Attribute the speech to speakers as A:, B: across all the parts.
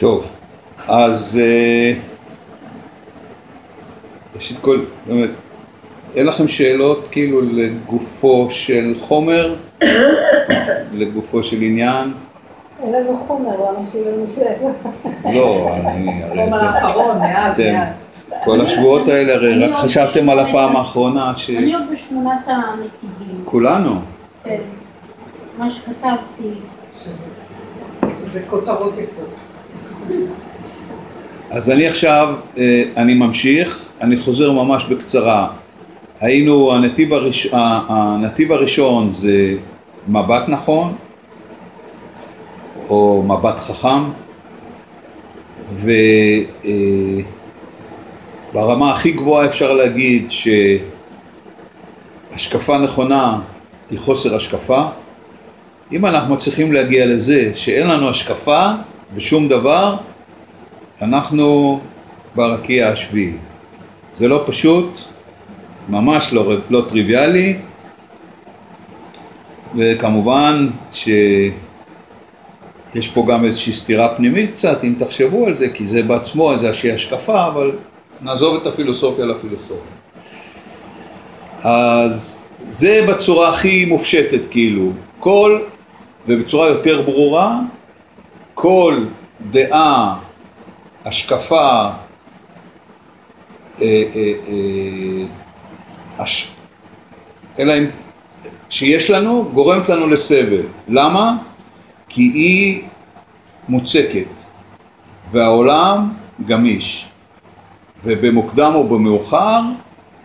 A: טוב, אז אה, ראשית כל, באמת, אין לכם שאלות כאילו לגופו של חומר, לגופו של עניין?
B: אין לנו חומר, למה שיהיה לנו שאלה?
A: לא, אני...
C: חומר האחרון, מאז, מאז.
A: כל השבועות האלה הרי רק חשבתם על הפעם האחרונה ש...
D: אני עוד בשמונת הנתיבים,
A: כולנו.
D: כן. מה שכתבתי,
C: שזה- שזה כותרות יפות.
A: אז אני עכשיו, אה, אני ממשיך, אני חוזר ממש בקצרה. היינו, הנתיב, הראש, הנתיב הראשון זה מבט נכון, או מבט חכם, וברמה הכי גבוהה אפשר להגיד שהשקפה נכונה היא חוסר השקפה. אם אנחנו מצליחים להגיע לזה שאין לנו השקפה בשום דבר, אנחנו ברקיע השביעי. זה לא פשוט, ממש לא, לא טריוויאלי, וכמובן שיש פה גם איזושהי סתירה פנימית קצת, אם תחשבו על זה, כי זה בעצמו איזושהי השקפה, אבל נעזוב את הפילוסופיה לפילוסופיה. אז זה בצורה הכי מופשטת כאילו, כל, ובצורה יותר ברורה, כל דעה השקפה, אה, אה, אה. אלא אם שיש לנו, גורמת לנו לסבל. למה? כי היא מוצקת, והעולם גמיש, ובמוקדם או במאוחר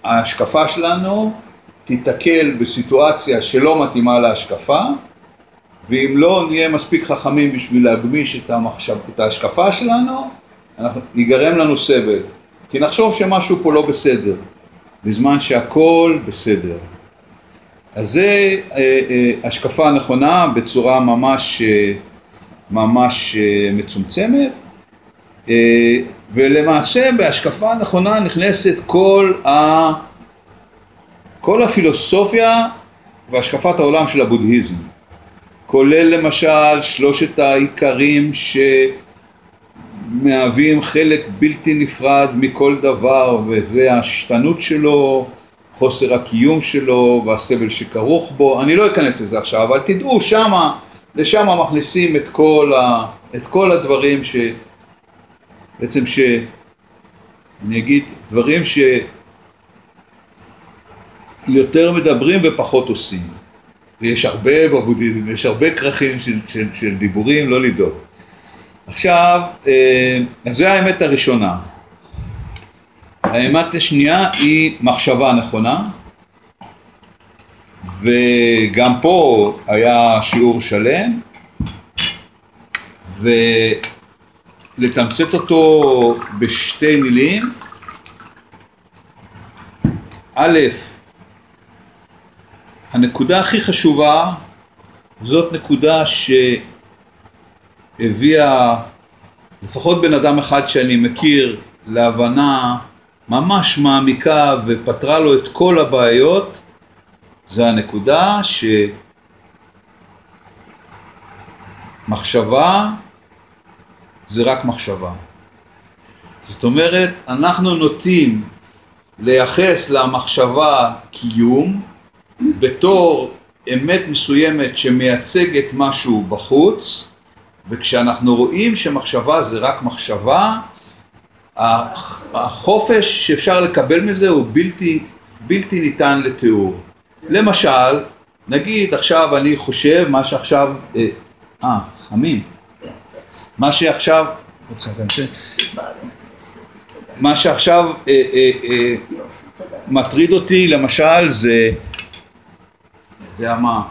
A: ההשקפה שלנו תיתקל בסיטואציה שלא מתאימה להשקפה, ואם לא נהיה מספיק חכמים בשביל להגמיש את, המחשב, את ההשקפה שלנו, אנחנו, ייגרם לנו סבל. כי נחשוב שמשהו פה לא בסדר, בזמן שהכל בסדר. אז זה אה, אה, השקפה נכונה בצורה ממש, אה, ממש אה, מצומצמת, אה, ולמעשה בהשקפה נכונה נכנסת כל, ה, כל הפילוסופיה והשקפת העולם של הבודהיזם. כולל למשל שלושת העיקרים שמהווים חלק בלתי נפרד מכל דבר וזה השתנות שלו, חוסר הקיום שלו והסבל שכרוך בו, אני לא אכנס לזה עכשיו, אבל תדעו שמה, לשם מכניסים את כל, ה, את כל הדברים ש... בעצם ש... אני אגיד דברים שיותר מדברים ופחות עושים. ויש הרבה בבודהיזם, יש הרבה כרכים של, של, של דיבורים, לא לדאוג. עכשיו, אה, אז זו האמת הראשונה. האמת השנייה היא מחשבה נכונה, וגם פה היה שיעור שלם, ולתמצת אותו בשתי מילים. א', הנקודה הכי חשובה זאת נקודה שהביאה לפחות בן אדם אחד שאני מכיר להבנה ממש מעמיקה ופתרה לו את כל הבעיות זה הנקודה שמחשבה זה רק מחשבה. זאת אומרת, אנחנו נוטים לייחס למחשבה קיום בתור אמת מסוימת שמייצגת משהו בחוץ, וכשאנחנו רואים שמחשבה זה רק מחשבה, החופש שאפשר לקבל מזה הוא בלתי, בלתי ניתן לתיאור. למשל, נגיד עכשיו אני חושב מה שעכשיו, אה, אה, חמים, מה שעכשיו? מה שעכשיו אה, אה, מטריד אותי למשל זה יודע מה,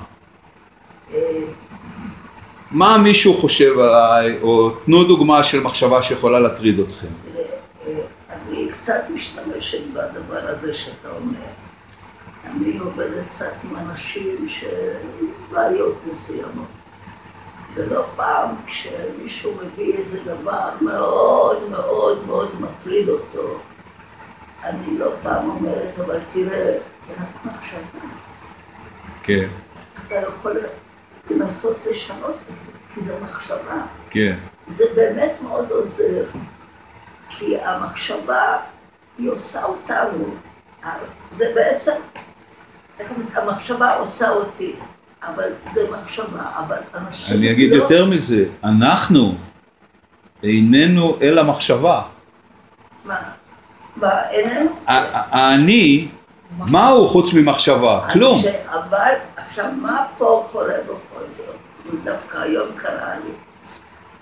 A: מה מישהו חושב עליי, או תנו דוגמה של מחשבה שיכולה להטריד אתכם.
E: אני קצת משתמשת בדבר הזה שאתה אומר. אני עובדת קצת עם אנשים שבעיות מסוימות. ולא פעם כשמישהו מביא איזה דבר מאוד מאוד מאוד מטריד אותו, אני לא פעם אומרת, אבל תראה, זה רק מחשבה.
A: כן,
E: אתה יכול לנסות לשנות את זה, כי זה מחשבה.
A: כן,
E: זה באמת מאוד עוזר, כי המחשבה, היא עושה אותנו. זה בעצם, איך אומרת, המחשבה עושה אותי, אבל זה מחשבה, אבל אנשים
A: אני אגיד
E: לא...
A: יותר מזה, אנחנו איננו אל המחשבה.
E: מה? מה, איננו?
A: האני, מה הוא חוץ ממחשבה? כלום.
E: אבל, עכשיו, מה פה קורה בכל זאת? דווקא היום קרה לי,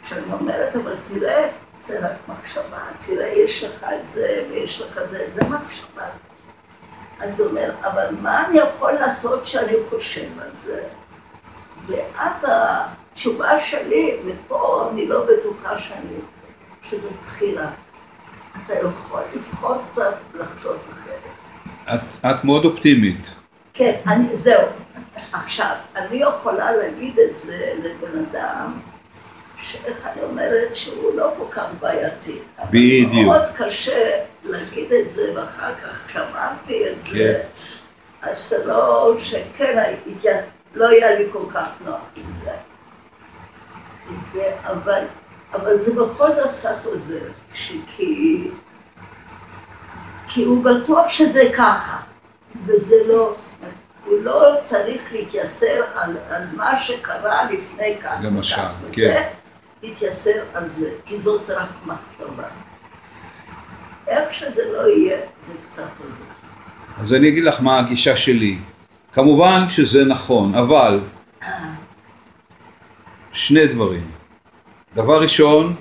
E: שאני אומרת, אבל תראה, זה רק מחשבה, תראה, יש לך את זה ויש לך זה, זה מחשבה. אז הוא אומר, אבל מה אני יכול לעשות שאני חושב על זה? ואז התשובה שלי, ופה אני לא בטוחה שאני, שזו בחירה. אתה יכול לבחור קצת לחשוב אחרת.
A: את, את מאוד אופטימית.
E: כן, אני, זהו. עכשיו, אני יכולה להגיד את זה לבן אדם, שאיך אני אומרת, שהוא לא כל כך בעייתי. אבל
A: בדיוק.
E: מאוד קשה להגיד את זה, ואחר כך כשאמרתי את זה,
A: כן.
E: אז זה לא, שכן, הייתי, לא היה לי כל כך נוח עם זה. ו- אבל, אבל זה בכל זאת קצת עוזר, כי, כי הוא בטוח שזה ככה, וזה לא, הוא לא צריך להתייסר על, על מה שקרה לפני כך
A: למשל,
E: וכך,
A: כן.
E: וזה, להתייסר על זה, כי זאת רק מחשבה. איך שזה לא יהיה, זה קצת עוזר.
A: אז אני אגיד לך מה הגישה שלי. כמובן שזה נכון, אבל שני דברים. דבר ראשון,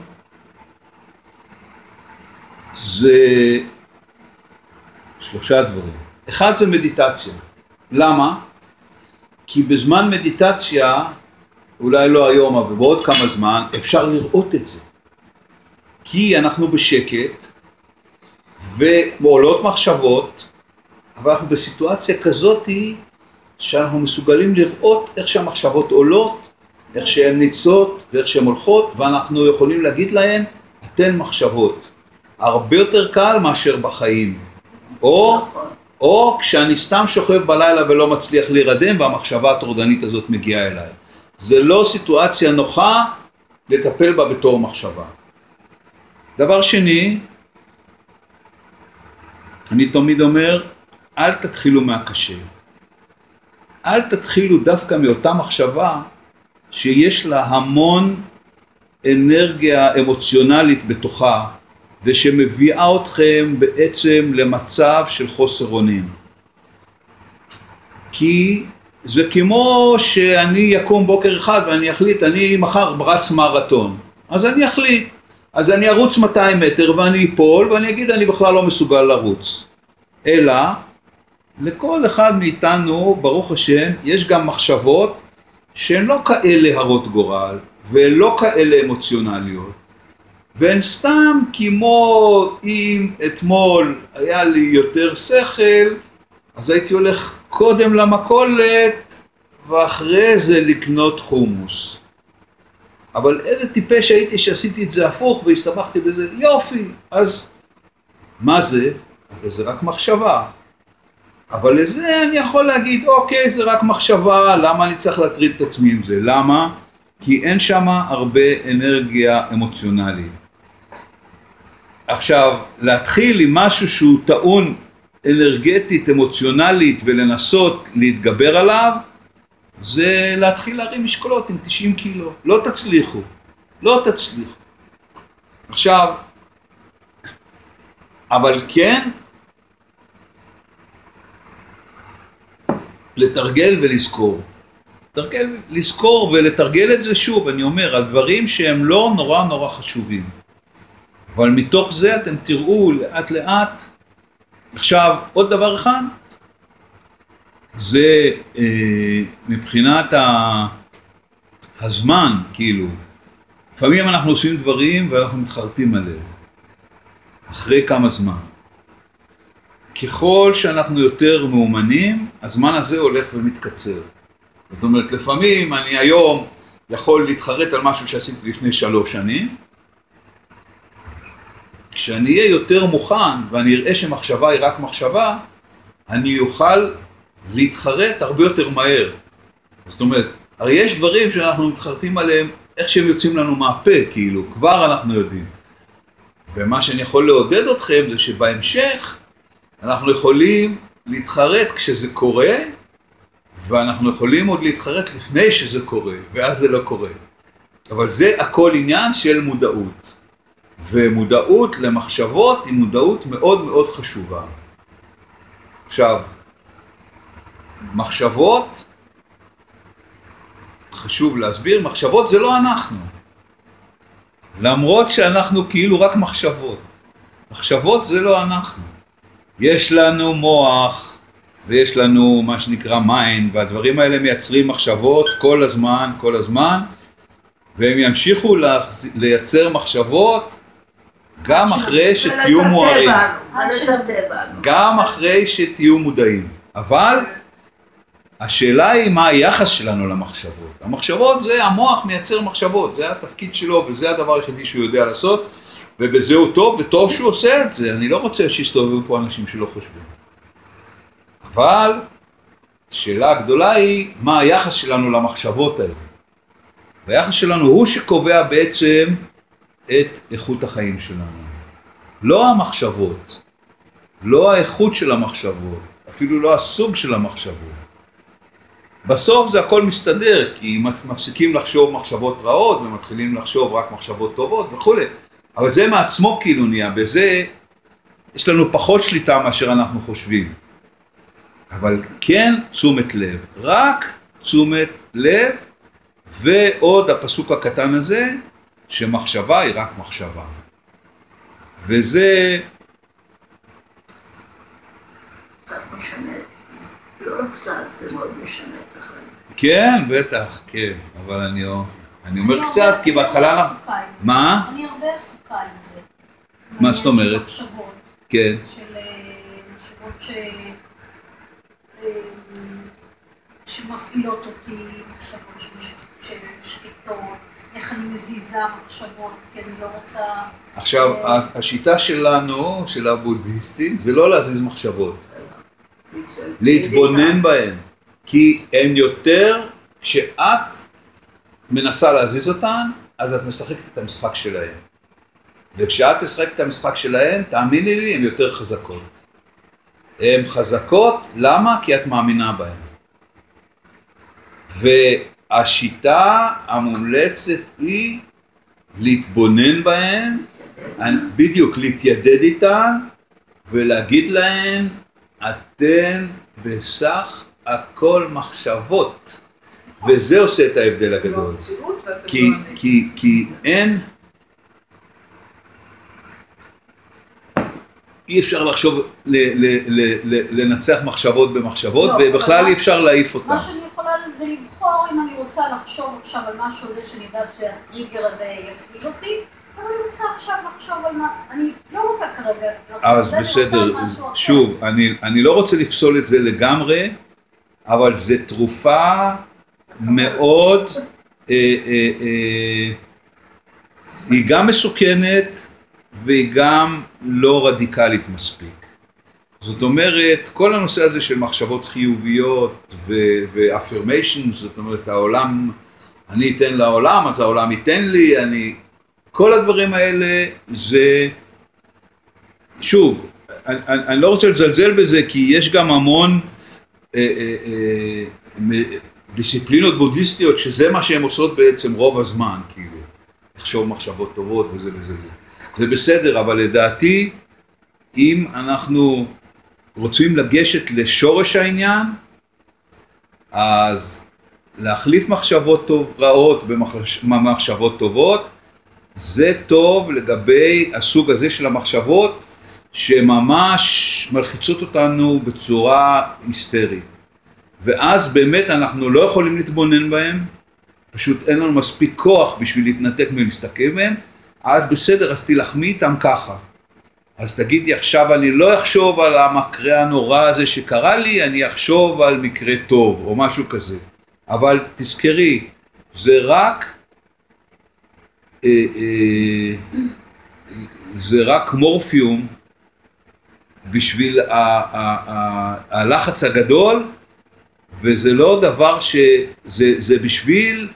A: זה שלושה דברים. אחד זה מדיטציה. למה? כי בזמן מדיטציה, אולי לא היום, אבל בעוד כמה זמן, אפשר לראות את זה. כי אנחנו בשקט, ועולות מחשבות, אבל אנחנו בסיטואציה כזאתי שאנחנו מסוגלים לראות איך שהמחשבות עולות, איך שהן ניצות ואיך שהן הולכות, ואנחנו יכולים להגיד להן, אתן מחשבות. הרבה יותר קל מאשר בחיים. או,
E: נכון.
A: או כשאני סתם שוכב בלילה ולא מצליח להירדם והמחשבה הטורדנית הזאת מגיעה אליי. זה לא סיטואציה נוחה לטפל בה בתור מחשבה. דבר שני, אני תמיד אומר, אל תתחילו מהקשה. אל תתחילו דווקא מאותה מחשבה שיש לה המון אנרגיה אמוציונלית בתוכה ושמביאה אתכם בעצם למצב של חוסר אונים. כי זה כמו שאני אקום בוקר אחד ואני אחליט, אני מחר רץ מרתון. אז אני אחליט. אז אני ארוץ 200 מטר ואני אפול ואני אגיד אני בכלל לא מסוגל לרוץ. אלא לכל אחד מאיתנו, ברוך השם, יש גם מחשבות שהן לא כאלה הרות גורל ולא כאלה אמוציונליות. והן סתם כמו אם אתמול היה לי יותר שכל, אז הייתי הולך קודם למכולת ואחרי זה לקנות חומוס. אבל איזה טיפש הייתי שעשיתי את זה הפוך והסתבכתי בזה, יופי, אז מה זה? הרי זה רק מחשבה. אבל לזה אני יכול להגיד, אוקיי, זה רק מחשבה, למה אני צריך להטריד את עצמי עם זה? למה? כי אין שם הרבה אנרגיה אמוציונלית. עכשיו, להתחיל עם משהו שהוא טעון אנרגטית, אמוציונלית, ולנסות להתגבר עליו, זה להתחיל להרים משקולות עם 90 קילו. לא תצליחו. לא תצליחו. עכשיו, אבל כן, לתרגל ולזכור. לתרגל, לזכור ולתרגל את זה שוב, אני אומר, על דברים שהם לא נורא נורא חשובים. אבל מתוך זה אתם תראו לאט לאט. עכשיו, עוד דבר אחד, זה אה, מבחינת ה, הזמן, כאילו, לפעמים אנחנו עושים דברים ואנחנו מתחרטים עליהם, אחרי כמה זמן. ככל שאנחנו יותר מאומנים, הזמן הזה הולך ומתקצר. זאת אומרת, לפעמים אני היום יכול להתחרט על משהו שעשיתי לפני שלוש שנים, כשאני אהיה יותר מוכן ואני אראה שמחשבה היא רק מחשבה, אני אוכל להתחרט הרבה יותר מהר. זאת אומרת, הרי יש דברים שאנחנו מתחרטים עליהם איך שהם יוצאים לנו מהפה, כאילו, כבר אנחנו יודעים. ומה שאני יכול לעודד אתכם זה שבהמשך אנחנו יכולים להתחרט כשזה קורה, ואנחנו יכולים עוד להתחרט לפני שזה קורה, ואז זה לא קורה. אבל זה הכל עניין של מודעות. ומודעות למחשבות היא מודעות מאוד מאוד חשובה. עכשיו, מחשבות, חשוב להסביר, מחשבות זה לא אנחנו. למרות שאנחנו כאילו רק מחשבות. מחשבות זה לא אנחנו. יש לנו מוח ויש לנו מה שנקרא mind והדברים האלה מייצרים מחשבות כל הזמן, כל הזמן והם ימשיכו לייצר מחשבות גם אחרי שתהיו מוארים. גם אחרי שתהיו מודעים. אבל השאלה היא מה היחס שלנו למחשבות. המחשבות זה, המוח מייצר מחשבות, זה התפקיד שלו וזה הדבר היחידי שהוא יודע לעשות ובזה הוא טוב וטוב שהוא עושה את זה, אני לא רוצה שיסתובבו פה אנשים שלא חושבים. אבל השאלה הגדולה היא מה היחס שלנו למחשבות האלה. והיחס שלנו הוא שקובע בעצם את איכות החיים שלנו. לא המחשבות. לא האיכות של המחשבות, אפילו לא הסוג של המחשבות. בסוף זה הכל מסתדר, כי מפסיקים לחשוב מחשבות רעות ומתחילים לחשוב רק מחשבות טובות וכולי, אבל זה מעצמו כאילו נהיה, בזה יש לנו פחות שליטה מאשר אנחנו חושבים. אבל כן תשומת לב, רק תשומת לב, ועוד הפסוק הקטן הזה, שמחשבה היא רק מחשבה. וזה
E: לא.
A: כן, בטח, כן, אבל אני, אני אומר
D: אני
A: קצת,
D: הרבה-
A: כי בהתחלה...
D: אני
A: אנחנו-
D: עסוקה עם זה.
A: מה?
D: אני הרבה עסוקה עם זה.
A: מה זאת אומרת?
D: מחשבות,
A: כן,
D: של אה, מחשבות ש... אה, שמפעילות אותי, מחשבות שמש- שמשקיטות, איך אני מזיזה מחשבות, כי אני לא רוצה...
A: עכשיו, ה- השיטה שלנו, של הבודהיסטים, זה לא להזיז מחשבות, להתבונן בהן, כי הן יותר, כשאת מנסה להזיז אותן, אז את משחקת את המשחק שלהן. וכשאת משחקת את המשחק שלהן, תאמיני לי, הן יותר חזקות. הן חזקות, למה? כי את מאמינה בהן. והשיטה המומלצת היא להתבונן בהן, בדיוק, להתיידד איתן ולהגיד להן, אתן בסך הכל מחשבות. וזה עושה את ההבדל הגדול. כי,
C: לא אני.
A: כי, כי אין, אי אפשר לחשוב, ל, ל, ל, ל, לנצח מחשבות במחשבות,
D: לא,
A: ובכלל אי אפשר להעיף אותן.
D: יכולה זה לבחור אם אני רוצה לחשוב עכשיו על משהו הזה שאני יודעת שהטריגר הזה יפעיל אותי, אבל אני רוצה עכשיו לחשוב על מה, אני לא רוצה כרגע לחשוב
A: אז בסדר. שוב, אני, אני לא רוצה לפסול את זה לגמרי, אבל זו תרופה מאוד, אה, אה, אה, היא גם מסוכנת והיא גם לא רדיקלית מספיק. זאת אומרת, כל הנושא הזה של מחשבות חיוביות ו-affirmations, זאת אומרת, העולם, אני אתן לעולם, אז העולם ייתן לי, אני... כל הדברים האלה זה... שוב, אני, אני לא רוצה לזלזל בזה, כי יש גם המון אה, אה, אה, דיסציפלינות בודהיסטיות, שזה מה שהן עושות בעצם רוב הזמן, כאילו, לחשוב מחשבות טובות וזה וזה וזה. זה בסדר, אבל לדעתי, אם אנחנו רוצים לגשת לשורש העניין, אז להחליף מחשבות טוב, רעות במחש- במחשבות טובות, זה טוב לגבי הסוג הזה של המחשבות שממש מלחיצות אותנו בצורה היסטרית. ואז באמת אנחנו לא יכולים להתבונן בהם, פשוט אין לנו מספיק כוח בשביל להתנתק מלהסתכל בהם, אז בסדר, אז תילחמי איתם ככה. אז תגידי עכשיו אני לא אחשוב על המקרה הנורא הזה שקרה לי, אני אחשוב על מקרה טוב או משהו כזה. אבל תזכרי, זה רק, אה, אה, זה רק מורפיום בשביל הלחץ הגדול, וזה לא דבר ש... זה, זה בשביל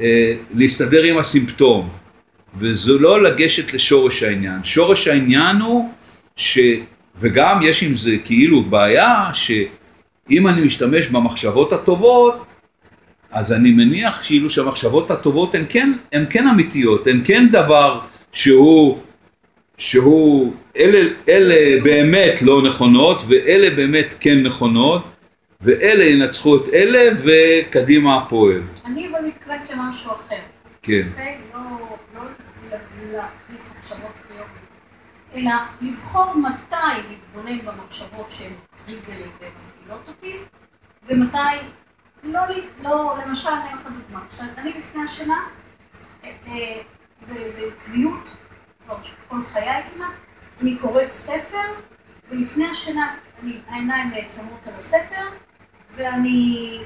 A: אה, להסתדר עם הסימפטום, וזה לא לגשת לשורש העניין. שורש העניין הוא ש... וגם יש עם זה כאילו בעיה שאם אני משתמש במחשבות הטובות, אז אני מניח כאילו שהמחשבות הטובות הן כן, הן כן אמיתיות, הן כן דבר שהוא, שהוא, אלה, אלה באמת לא נכונות ואלה באמת כן נכונות ואלה ינצחו את אלה וקדימה הפועל.
D: אני אבל מתכוונת למשהו אחר,
A: כן,
D: אוקיי? לא לא להכניס מחשבות חיוביות, אלא לבחור מתי להתבונן במחשבות שהן טריגרים ומפעילות אותי, ומתי לא, ל- לא, למשל, אני לך דוגמה, כשאני לפני השינה, אה, אה, בקביעות, כל חיי כמעט, אני קוראת ספר, ולפני השינה אני, העיניים נעצמות על הספר, ואני,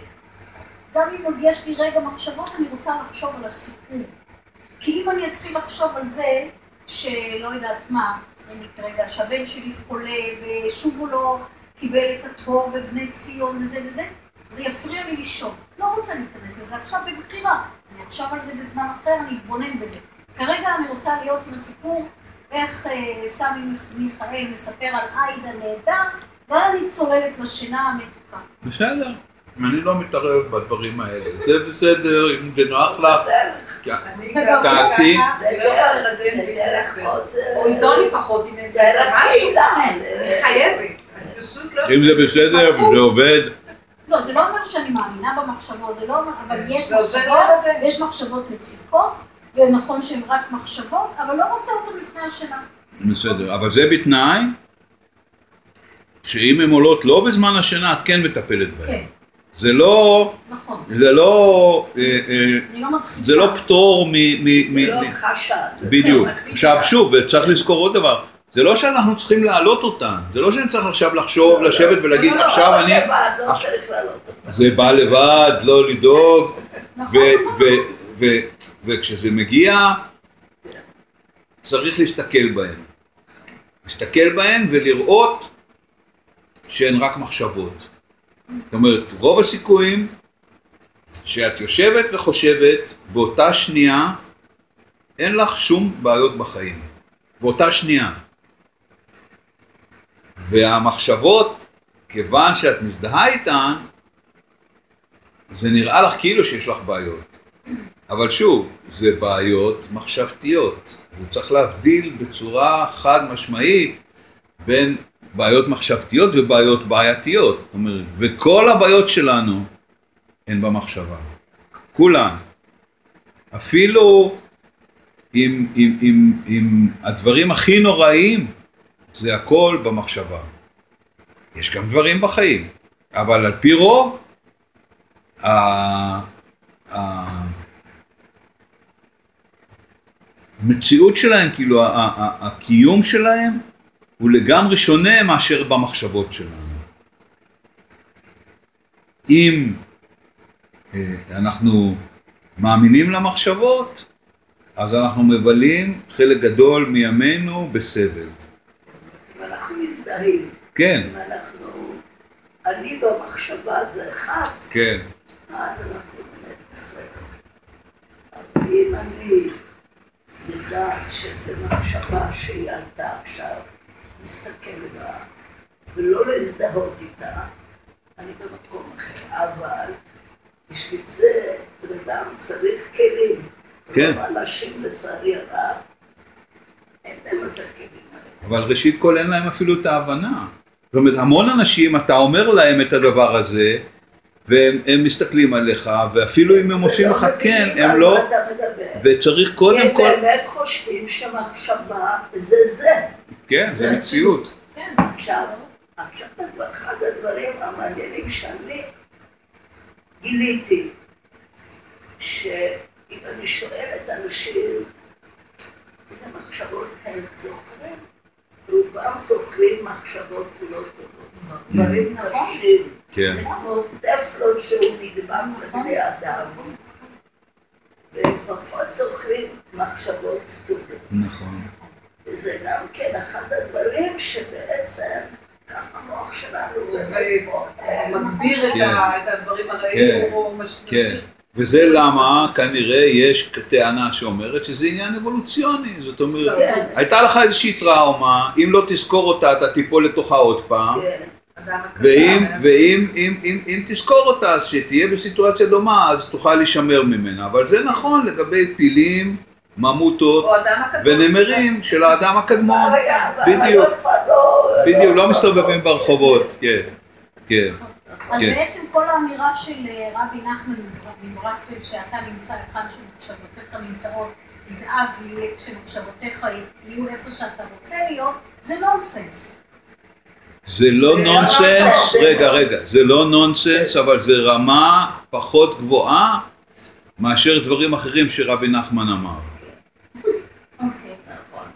D: גם אם עוד יש לי רגע מחשבות, אני רוצה לחשוב על הסיפור. כי אם אני אתחיל לחשוב על זה, שלא יודעת מה, לי כרגע, שהבן שלי חולה, ושוב הוא לא קיבל את התור בבני ציון וזה וזה, זה יפריע לי לישון. לא רוצה להיכנס לזה עכשיו בבחירה. אני אחשוב על זה בזמן אחר, אני אתבונן בזה. כרגע אני רוצה להיות עם הסיפור איך אה, סמי מיכאל מספר על עאידה נהדר, ואני צוללת לשינה המתוקה.
A: בסדר. אני לא מתערב בדברים האלה. זה בסדר, אם זה נוח לך. כן. תעשי.
E: זה
C: אני לא
E: זה דרך
C: ספר.
E: מאוד, אה,
C: או עידו לפחות, אם ספר
E: דרך
C: משהו. אני חייבת. לא...
A: אם זה בסדר וזה עובד,
D: לא, זה לא אומר שאני מאמינה במחשבות, זה לא אומר, אבל יש
C: זה
D: מחשבות. יש מחשבות מציקות, ונכון שהן רק מחשבות, אבל לא רוצה אותן לפני השינה.
A: בסדר. אבל זה בתנאי שאם הן עולות לא בזמן השינה, את כן מטפלת בהן.
D: כן,
A: זה לא,
D: נכון.
A: זה לא, אה, אה,
D: אני לא.
A: זה לא פטור מ... מ-
E: זה
A: מ-
E: לא
A: מ-
E: הכחשה. זה
A: בדיוק.
E: כן,
A: עכשיו שוב, וצריך לזכור עוד דבר, זה לא שאנחנו צריכים להעלות אותן, זה לא שאני צריך עכשיו לחשוב, לשבת ולהגיד
E: לא, לא,
A: עכשיו אני,
E: לבד, לא
A: עכשיו-
E: אותה.
A: זה בא לבד, לא לדאוג,
D: נכון, נכון.
A: ו- וכשזה מגיע, צריך להסתכל בהן. להסתכל בהן ולראות שהן רק מחשבות. זאת אומרת, רוב הסיכויים שאת יושבת וחושבת באותה שנייה, אין לך שום בעיות בחיים. באותה שנייה. והמחשבות, כיוון שאת מזדהה איתן, זה נראה לך כאילו שיש לך בעיות. אבל שוב, זה בעיות מחשבתיות. וצריך להבדיל בצורה חד משמעית בין בעיות מחשבתיות ובעיות בעייתיות. אומרת, וכל הבעיות שלנו הן במחשבה. כולן. אפילו עם, עם, עם, עם הדברים הכי נוראיים, זה הכל במחשבה. יש גם דברים בחיים, אבל על פי רוב, ה- ה- המציאות שלהם, כאילו הקיום שלהם, הוא לגמרי שונה מאשר במחשבות שלנו. אם אה, אנחנו מאמינים למחשבות, אז אנחנו מבלים חלק גדול מימינו בסבל.
E: אם אנחנו מזדהים,
A: כן,
E: אם אנחנו... אני והמחשבה זה אחד,
A: כן,
E: אז אנחנו באמת בסדר. אבל אם אני יודעת שזו מחשבה שהיא עלתה עכשיו, להסתכל בה, ולא להזדהות איתה, אני במקום אחר. אבל בשביל זה בן אדם צריך כלים.
A: כן.
E: רוב האנשים לצערי הרב, אין להם את הכלים האלה.
A: אבל ראשית כל אין להם אפילו את ההבנה. זאת אומרת, המון אנשים, אתה אומר להם את הדבר הזה, והם הם מסתכלים עליך, ואפילו אם הם עושים לך כן, הם לא... וצריך קודם
E: הם
A: כל...
E: באמת חושבים שמחשבה זה זה.
A: כן, זה מציאות.
D: כן,
E: עכשיו, עכשיו אחד הדברים המעניינים שאני גיליתי, שאם אני שואלת אנשים איזה מחשבות הם זוכרים, רובם זוכרים מחשבות לא טובות, דברים קשים,
A: כן.
E: זה כמו טפלון שהוא נדבק בבני אדם, והם פחות זוכרים מחשבות טובות.
A: נכון.
E: וזה גם כן אחד הדברים שבעצם ככה המוח שלנו פועל.
C: מגביר את
A: כן.
C: הדברים
A: כן.
C: הרעים, הוא מש-
A: כן.
C: משאיר
A: וזה למה כנראה יש טענה שאומרת שזה עניין אבולוציוני, זאת אומרת,
E: כן.
A: הייתה לך איזושהי טראומה, אם לא תזכור אותה אתה תיפול לתוכה עוד פעם,
E: כן.
A: ואם,
C: אדם-
A: ואם אם, אם, אם תזכור אותה, אז שתהיה בסיטואציה דומה, אז תוכל להישמר ממנה. אבל זה נכון לגבי פילים, ממוטות. ונמרים של האדם הקדמון.
E: היה,
A: בדיוק,
E: לא...
A: בדיוק, לא מסתובבים ברחובות, כן, כן.
D: אז
A: כן.
D: בעצם כל האמירה של אה, רבי נחמן מברסלב, שאתה נמצא היכן שמחשבותיך נמצאות, תדאג שמחשבותיך יהיו איפה שאתה רוצה להיות, זה נונסנס.
A: זה לא
E: זה
A: נונסנס,
E: לא- זה
A: רגע,
E: לא-
A: רגע, זה לא נונסנס, אבל זה רמה פחות גבוהה מאשר דברים אחרים שרבי נחמן אמר.
D: אוקיי.
E: נכון.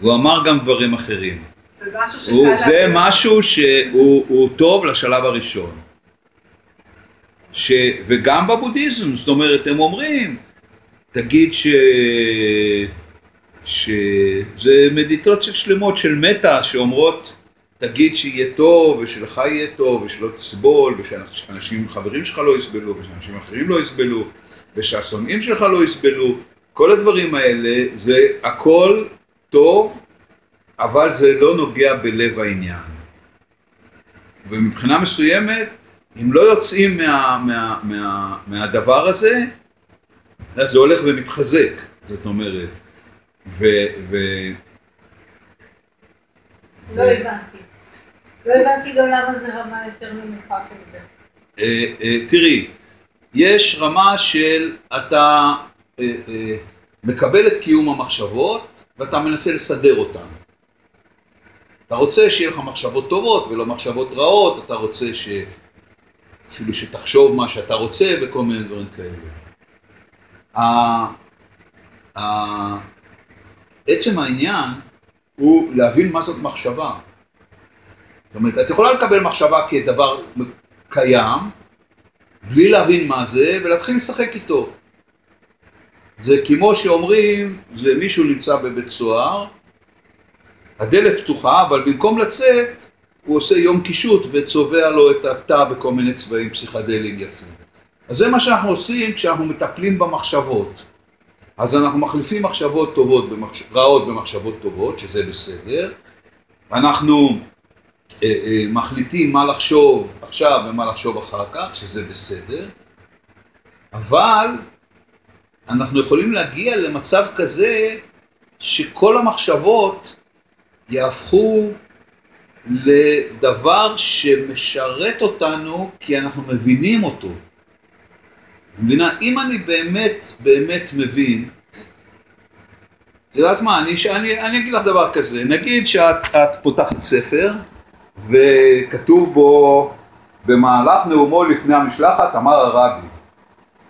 A: הוא אמר גם דברים אחרים.
C: זה משהו שקל
A: הוא, זה. משהו שהוא הוא טוב לשלב הראשון. ש, וגם בבודהיזם, זאת אומרת, הם אומרים, תגיד ש... שזה מדיטציות שלמות של מטה שאומרות, תגיד שיהיה טוב, ושלך יהיה טוב, ושלא תסבול, ושאנשים, חברים שלך לא יסבלו, ושאנשים אחרים לא יסבלו, ושהשונאים שלך לא יסבלו, כל הדברים האלה, זה הכל טוב, אבל זה לא נוגע בלב העניין. ומבחינה מסוימת, אם לא יוצאים מה, מה, מה, מהדבר הזה, אז זה הולך ומתחזק, זאת אומרת. ו, ו,
B: לא הבנתי. לא הבנתי גם למה זה רמה יותר נמוכה של זה.
A: אה, אה, תראי, יש רמה של אתה אה, מקבל את קיום המחשבות ואתה מנסה לסדר אותן. אתה רוצה שיהיה לך מחשבות טובות ולא מחשבות רעות, אתה רוצה ש... אפילו שתחשוב מה שאתה רוצה וכל מיני דברים כאלה. עצם העניין הוא להבין מה זאת מחשבה. זאת אומרת, את יכולה לקבל מחשבה כדבר קיים, בלי להבין מה זה, ולהתחיל לשחק איתו. זה כמו שאומרים, זה מישהו נמצא בבית סוהר, הדלת פתוחה, אבל במקום לצאת, הוא עושה יום קישוט וצובע לו את התא בכל מיני צבעים פסיכדליים יפים. אז זה מה שאנחנו עושים כשאנחנו מטפלים במחשבות. אז אנחנו מחליפים מחשבות טובות, במחש... רעות במחשבות טובות, שזה בסדר. אנחנו אה, אה, מחליטים מה לחשוב עכשיו ומה לחשוב אחר כך, שזה בסדר. אבל אנחנו יכולים להגיע למצב כזה שכל המחשבות יהפכו לדבר שמשרת אותנו כי אנחנו מבינים אותו. מבינה? אם אני באמת באמת מבין, את יודעת מה, אני, אני, אני אגיד לך דבר כזה, נגיד שאת את פותחת ספר וכתוב בו במהלך נאומו לפני המשלחת אמר הרבי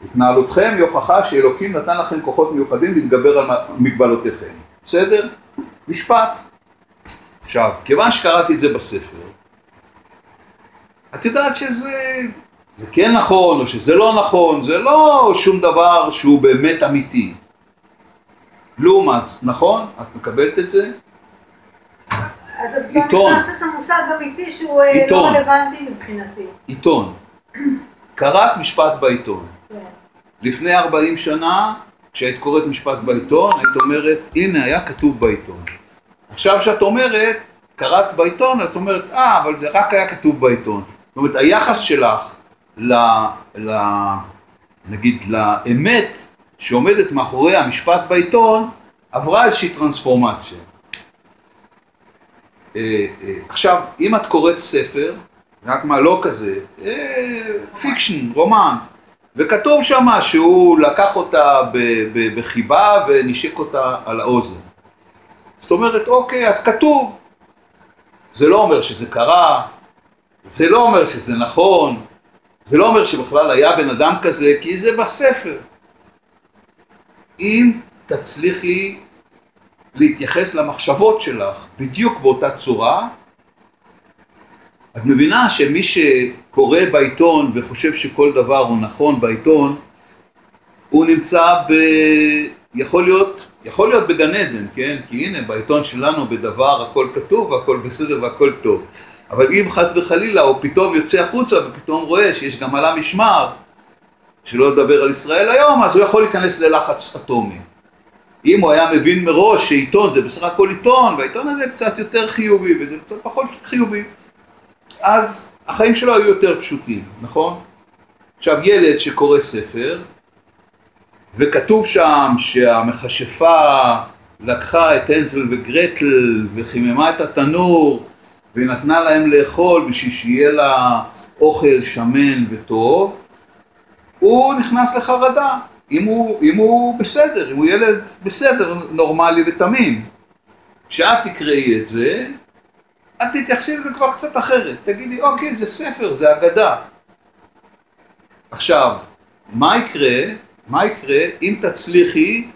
A: התנהלותכם היא הוכחה שאלוקים נתן לכם כוחות מיוחדים להתגבר על מגבלותיכם, בסדר? משפט. עכשיו, כיוון שקראתי את זה בספר, את יודעת שזה זה כן נכון או שזה לא נכון, זה לא שום דבר שהוא באמת אמיתי. לעומת, נכון? את מקבלת את זה? עיתון.
B: נכנסת למושג אמיתי שהוא אה. לא רלוונטי מבחינתי.
A: עיתון. קראת משפט בעיתון. לפני 40 שנה, כשהיית קוראת משפט בעיתון, היית אומרת, הנה היה כתוב בעיתון. עכשיו שאת אומרת, קראת בעיתון, את אומרת, אה, אבל זה רק היה כתוב בעיתון. זאת אומרת, היחס שלך ל... ל נגיד, לאמת שעומדת מאחורי המשפט בעיתון, עברה איזושהי טרנספורמציה. אה, אה, עכשיו, אם את קוראת ספר, רק מה, לא כזה, אה, fiction, רומן, וכתוב שם שהוא לקח אותה בחיבה ונשק אותה על האוזן. זאת אומרת, אוקיי, אז כתוב. זה לא אומר שזה קרה, זה לא אומר שזה נכון, זה לא אומר שבכלל היה בן אדם כזה, כי זה בספר. אם תצליחי להתייחס למחשבות שלך בדיוק באותה צורה, את מבינה שמי שקורא בעיתון וחושב שכל דבר הוא נכון בעיתון, הוא נמצא ב... יכול להיות, יכול להיות בגן עדן, כן? כי הנה בעיתון שלנו בדבר הכל כתוב והכל בסדר והכל טוב. אבל אם חס וחלילה הוא פתאום יוצא החוצה ופתאום רואה שיש גם על המשמר, שלא לדבר על ישראל היום, אז הוא יכול להיכנס ללחץ אטומי. אם הוא היה מבין מראש שעיתון זה בסך הכל עיתון, והעיתון הזה קצת יותר חיובי וזה קצת פחות חיובי, אז החיים שלו היו יותר פשוטים, נכון? עכשיו ילד שקורא ספר, וכתוב שם שהמכשפה לקחה את הנזל וגרטל וחיממה את התנור ונתנה להם לאכול בשביל שיהיה לה אוכל שמן וטוב, הוא נכנס לחרדה, אם הוא, אם הוא בסדר, אם הוא ילד בסדר, נורמלי ותמים. כשאת תקראי את זה, את תתייחסי לזה כבר קצת אחרת, תגידי אוקיי זה ספר, זה אגדה. עכשיו, מה יקרה, מה יקרה אם תצליחי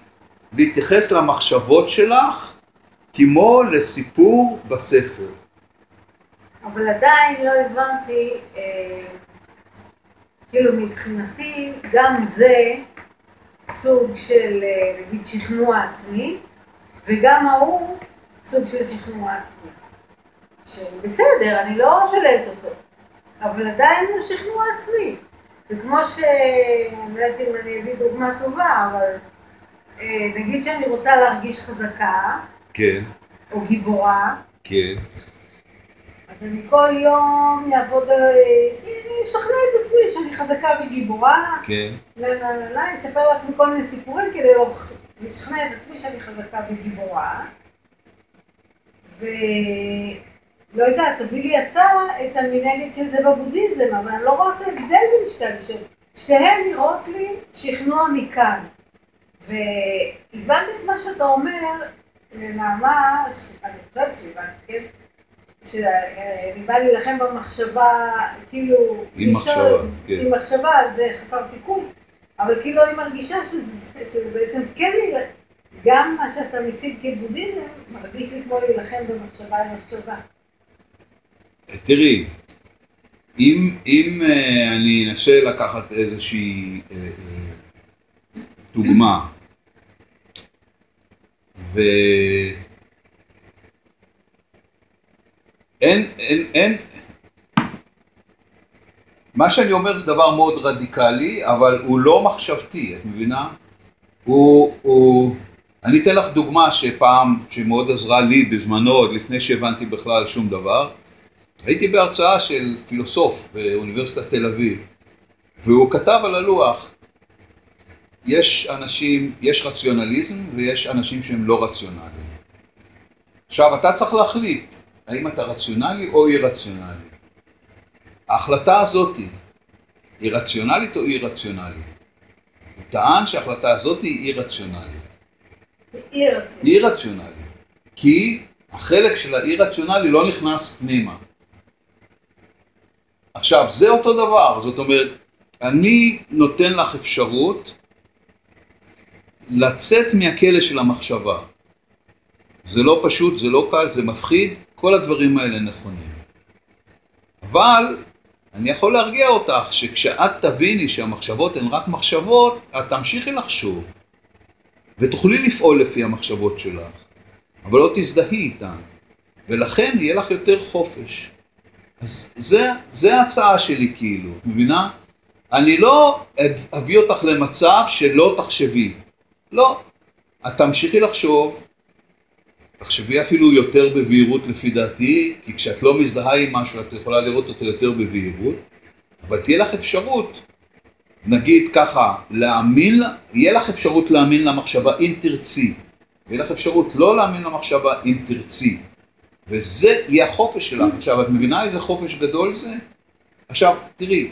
A: להתייחס למחשבות שלך כמו לסיפור בספר?
B: אבל עדיין לא הבנתי, אה, כאילו מבחינתי גם זה סוג של אה, נגיד שכנוע עצמי, וגם ההוא סוג של שכנוע עצמי. שבסדר, אני לא שוללת אותו, אבל עדיין הוא שכנוע עצמי. וכמו ש... אני לא יודעת אם אני אביא דוגמה טובה, אבל אה, נגיד שאני רוצה להרגיש חזקה,
A: כן,
B: או גיבורה,
A: כן,
B: אז אני כל יום אעבוד על... אשכנע את עצמי שאני חזקה וגיבורה,
A: כן,
B: לה לה לה לה, אספר לעצמי כל מיני סיפורים כדי לא- לשכנע את עצמי שאני חזקה וגיבורה. ולא יודעת, תביא לי אתה את המנגד של זה בבודהיזם, אבל אני לא רואה את ההבדל בין שתי הגישות. שתיהן נראות לי שכנוע מכאן. והבנתי את מה שאתה אומר, לנעמה, אני חושבת שהבנתי, כן? שאני באה להילחם במחשבה, כאילו...
A: עם מחשבה, כן.
B: עם מחשבה זה חסר סיכוי, אבל כאילו אני מרגישה שזה, שזה בעצם כן להילחם, גם מה שאתה מציג כבודהיזם, מרגיש לי כמו להילחם במחשבה עם מחשבה.
A: תראי, אם, אם אה, אני אנסה לקחת איזושהי אה, אה, דוגמה, ואין, אין, אין, מה שאני אומר זה דבר מאוד רדיקלי, אבל הוא לא מחשבתי, את מבינה? הוא, הוא, אני אתן לך דוגמה שפעם, שמאוד עזרה לי בזמנו, עוד לפני שהבנתי בכלל שום דבר. הייתי בהרצאה של פילוסוף באוניברסיטת תל אביב, והוא כתב על הלוח, יש אנשים, יש רציונליזם ויש אנשים שהם לא רציונליים. עכשיו, אתה צריך להחליט האם אתה רציונלי או אי רציונלי. ההחלטה הזאת היא רציונלית או אי רציונלית? הוא טען שההחלטה הזאת היא אי רציונלית.
B: אי רצון.
A: אי רציונלי, כי החלק של האי רציונלי לא נכנס פנימה. עכשיו, זה אותו דבר, זאת אומרת, אני נותן לך אפשרות לצאת מהכלא של המחשבה. זה לא פשוט, זה לא קל, זה מפחיד, כל הדברים האלה נכונים. אבל אני יכול להרגיע אותך שכשאת תביני שהמחשבות הן רק מחשבות, את תמשיכי לחשוב. ותוכלי לפעול לפי המחשבות שלך, אבל לא תזדהי איתן, ולכן יהיה לך יותר חופש. אז זה, ההצעה שלי כאילו, מבינה? אני לא אביא אותך למצב שלא תחשבי. לא. את תמשיכי לחשוב, תחשבי אפילו יותר בבהירות לפי דעתי, כי כשאת לא מזדהה עם משהו את יכולה לראות אותו יותר בבהירות, אבל תהיה לך אפשרות נגיד ככה, להאמין, יהיה לך אפשרות להאמין למחשבה אם תרצי, יהיה לך אפשרות לא להאמין למחשבה אם תרצי, וזה יהיה החופש שלך. עכשיו, את מבינה איזה חופש גדול זה? עכשיו, תראי,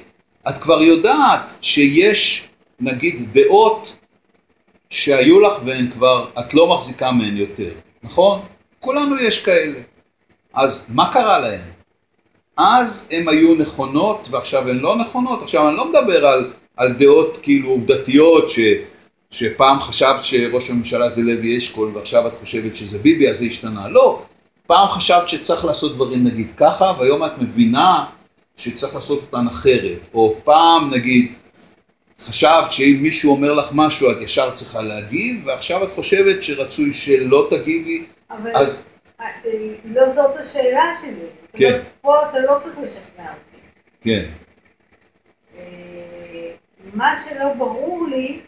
A: את כבר יודעת שיש, נגיד, דעות שהיו לך והן כבר, את לא מחזיקה מהן יותר, נכון? כולנו יש כאלה. אז מה קרה להן? אז הן היו נכונות ועכשיו הן לא נכונות. עכשיו אני לא מדבר על, על דעות כאילו עובדתיות ש, שפעם חשבת שראש הממשלה זה לוי אשכול ועכשיו את חושבת שזה ביבי אז זה השתנה. לא. פעם חשבת שצריך לעשות דברים נגיד ככה והיום את מבינה שצריך לעשות אותן אחרת. או פעם נגיד חשבת שאם מישהו אומר לך משהו את ישר צריכה להגיב ועכשיו את חושבת שרצוי שלא תגיבי.
B: אבל
A: אז
B: אה, אה, לא זאת השאלה שלי. זאת
A: כן.
B: אומרת, פה אתה לא צריך לשכנע אותי.
A: כן.
B: אה, מה שלא ברור לי,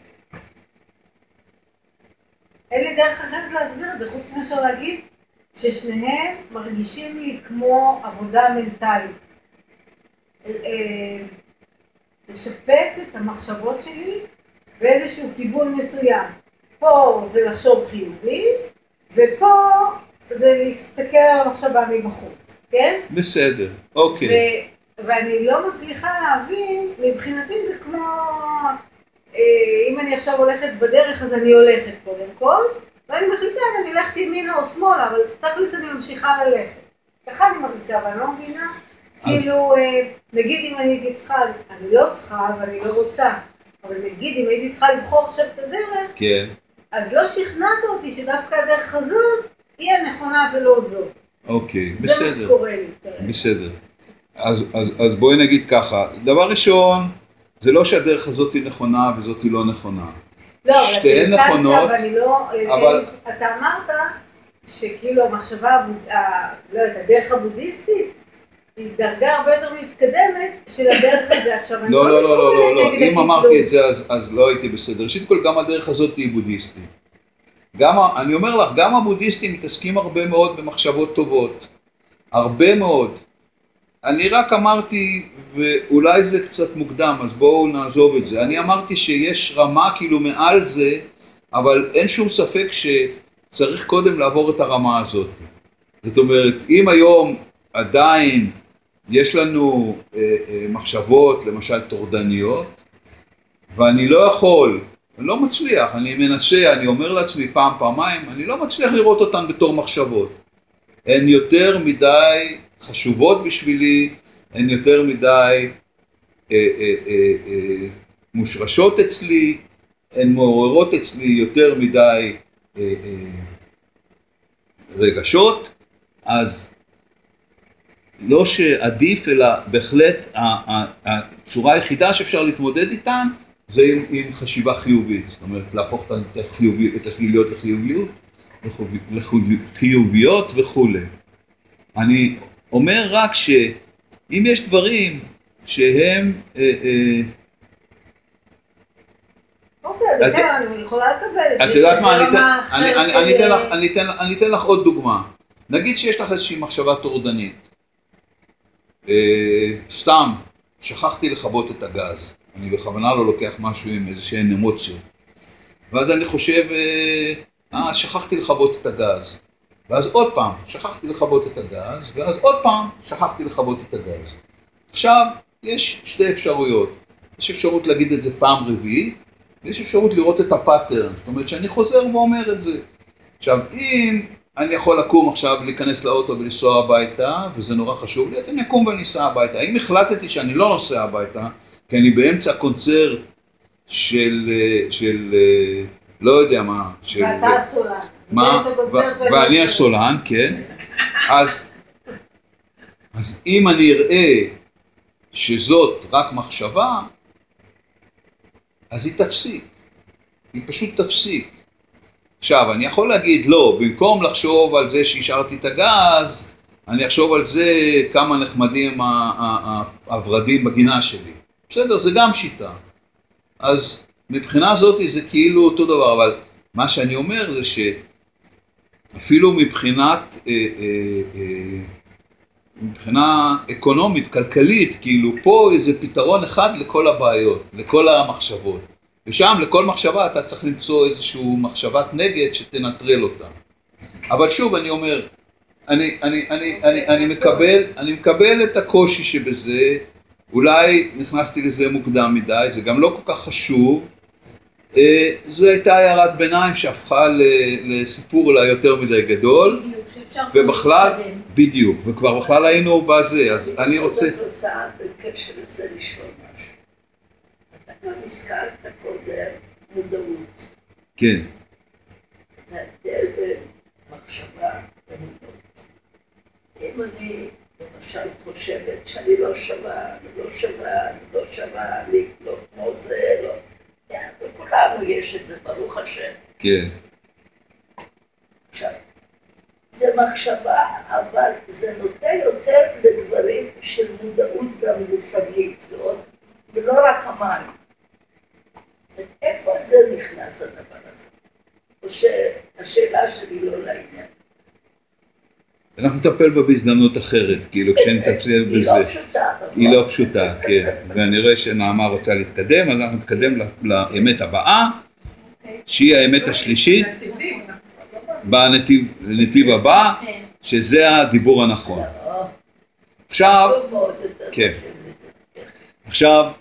B: אין לי דרך אחרת להסביר את זה, חוץ מאשר להגיד ששניהם מרגישים לי כמו עבודה מנטלית. אה, לשפץ את המחשבות שלי באיזשהו כיוון מסוים. פה זה לחשוב חיובי, ופה זה להסתכל על המחשבה מבחוץ, כן?
A: בסדר, אוקיי.
B: ו- ואני לא מצליחה להבין, מבחינתי זה כמו, אה, אם אני עכשיו הולכת בדרך אז אני הולכת קודם כל, ואני מחליטה אם אני הולכת ימינה או שמאלה, אבל תכלס אני ממשיכה ללכת. ככה אני מרגישה, אבל אני לא מבינה. כאילו, אה, נגיד אם אני הייתי צריכה, אני לא צריכה ואני לא רוצה, אבל נגיד אם הייתי צריכה לבחור עכשיו את הדרך,
A: כן,
B: אז לא שכנעת אותי שדווקא הדרך הזאת היא הנכונה ולא זו.
A: אוקיי,
B: זה מה
A: בסדר.
B: שקורה לי.
A: בסדר. אז, אז, אז בואי נגיד ככה, דבר ראשון, זה לא שהדרך הזאת היא נכונה וזאת היא לא נכונה.
B: לא,
A: שתיהן נכונות,
B: לא...
A: אבל-
B: אתה אמרת שכאילו המחשבה, לא יודעת, הדרך הבודהיסטית היא דרגה הרבה יותר מתקדמת של הדרך הזה. עכשיו, אני
A: לא, לא, לא, לא, לא, לא,
B: נגד
A: אם. אמרתי את זה אז, לא הייתי בסדר. ראשית כל, גם הדרך הזאת היא בודהיסטית. גם, אני אומר לך, גם הבודהיסטים מתעסקים הרבה מאוד במחשבות טובות. הרבה מאוד. אני רק אמרתי, ואולי זה קצת מוקדם, אז בואו נעזוב את זה. אני אמרתי שיש רמה כאילו מעל זה, אבל אין שום ספק שצריך קודם לעבור את הרמה הזאת. זאת אומרת, אם היום עדיין יש לנו אה, אה, מחשבות, למשל טורדניות, ואני לא יכול, אני לא מצליח, אני מנסה, אני אומר לעצמי פעם, פעמיים, אני לא מצליח לראות אותן בתור מחשבות. הן יותר מדי חשובות בשבילי, הן יותר מדי אה, אה, אה, אה, מושרשות אצלי, הן מעוררות אצלי יותר מדי אה, אה, רגשות, אז לא שעדיף, אלא בהחלט הצורה היחידה שאפשר להתמודד איתן זה עם, עם חשיבה חיובית, זאת אומרת להפוך את החיובי, את השליליות לחיוביות, לחובי- לחובי- חיוביות וכולי. אני אומר רק שאם יש דברים שהם, אה, אה,
B: אוקיי, בסדר, אני יכולה לקבל את זה. שזה רמה אחרת של-
A: אני אתן לך- אני אתן- לך עוד דוגמה. נגיד שיש לך איזושהי מחשבה טורדנית. אה, סתם, שכחתי לכבות את הגז. אני בכוונה לא לוקח משהו עם איזה שהן אמוציות. ואז אני חושב, אה, אה, שכחתי לכבות את הגז. ואז עוד פעם, שכחתי לכבות את הגז, ואז עוד פעם, שכחתי לכבות את הגז. עכשיו, יש שתי אפשרויות. יש אפשרות להגיד את זה פעם רביעית, ויש אפשרות לראות את הפאטרן, זאת אומרת שאני חוזר ואומר את זה. עכשיו, אם אני יכול לקום עכשיו, להיכנס לאוטו ולנסוע הביתה, וזה נורא חשוב לי, אז אני אקום ואני אסע הביתה. אם החלטתי שאני לא נוסע הביתה, כי אני באמצע קונצרט של, אה, של אה, לא יודע מה, של...
B: ואתה הסולן.
A: מה? ואני הסולן, כן. אז, אז אם אני אראה שזאת רק מחשבה, אז היא תפסיק. היא פשוט תפסיק. עכשיו, אני יכול להגיד, לא, במקום לחשוב על זה שהשארתי את הגז, אני אחשוב על זה כמה נחמדים הוורדים בגינה שלי. בסדר, זה גם שיטה. אז מבחינה זאת זה כאילו אותו דבר, אבל מה שאני אומר זה שאפילו מבחינת, אה, אה, אה, מבחינה אקונומית, כלכלית, כאילו פה איזה פתרון אחד לכל הבעיות, לכל המחשבות. ושם לכל מחשבה אתה צריך למצוא איזושהי מחשבת נגד שתנטרל אותה. אבל שוב אני אומר, אני, אני, אני, אני, אני, מקבל, אני מקבל את הקושי שבזה, אולי נכנסתי לזה מוקדם מדי, זה גם לא כל כך חשוב. אה, זו הייתה הערת ביניים שהפכה לסיפור אולי יותר מדי גדול, ובכלל. בדיוק, וכבר בכלל היינו בזה, אז אני רוצה,
E: בתוצאה בקשר לזה לשאול משהו. אתה גם הזכרת קודם מודעות.
A: כן,
E: את ההבדל בין מחשבה ומודעות. אם אני למשל חושבת שאני לא שווה, אני לא שווה, אני לא שווה, אני לא כמו זה, לא... לכולנו יש את זה, ברוך השם.
A: כן,
E: עכשיו, זה מחשבה, אבל זה נוטה יותר לדברים של מודעות גם גופנית, ועוד, ולא רק המים. זה נכנס הדבר הזה? או שהשאלה שלי לא לעניין.
A: אנחנו נטפל בה בהזדמנות אחרת, כאילו כשנטפל
E: היא
A: בזה.
E: לא פשוטה.
A: היא לא פשוטה, כן. ואני רואה שנעמה רוצה להתקדם, אז אנחנו נתקדם לאמת הבאה, שהיא האמת השלישית, בנתיב נתיב הבא. שזה הדיבור הנכון. עכשיו, כן. עכשיו,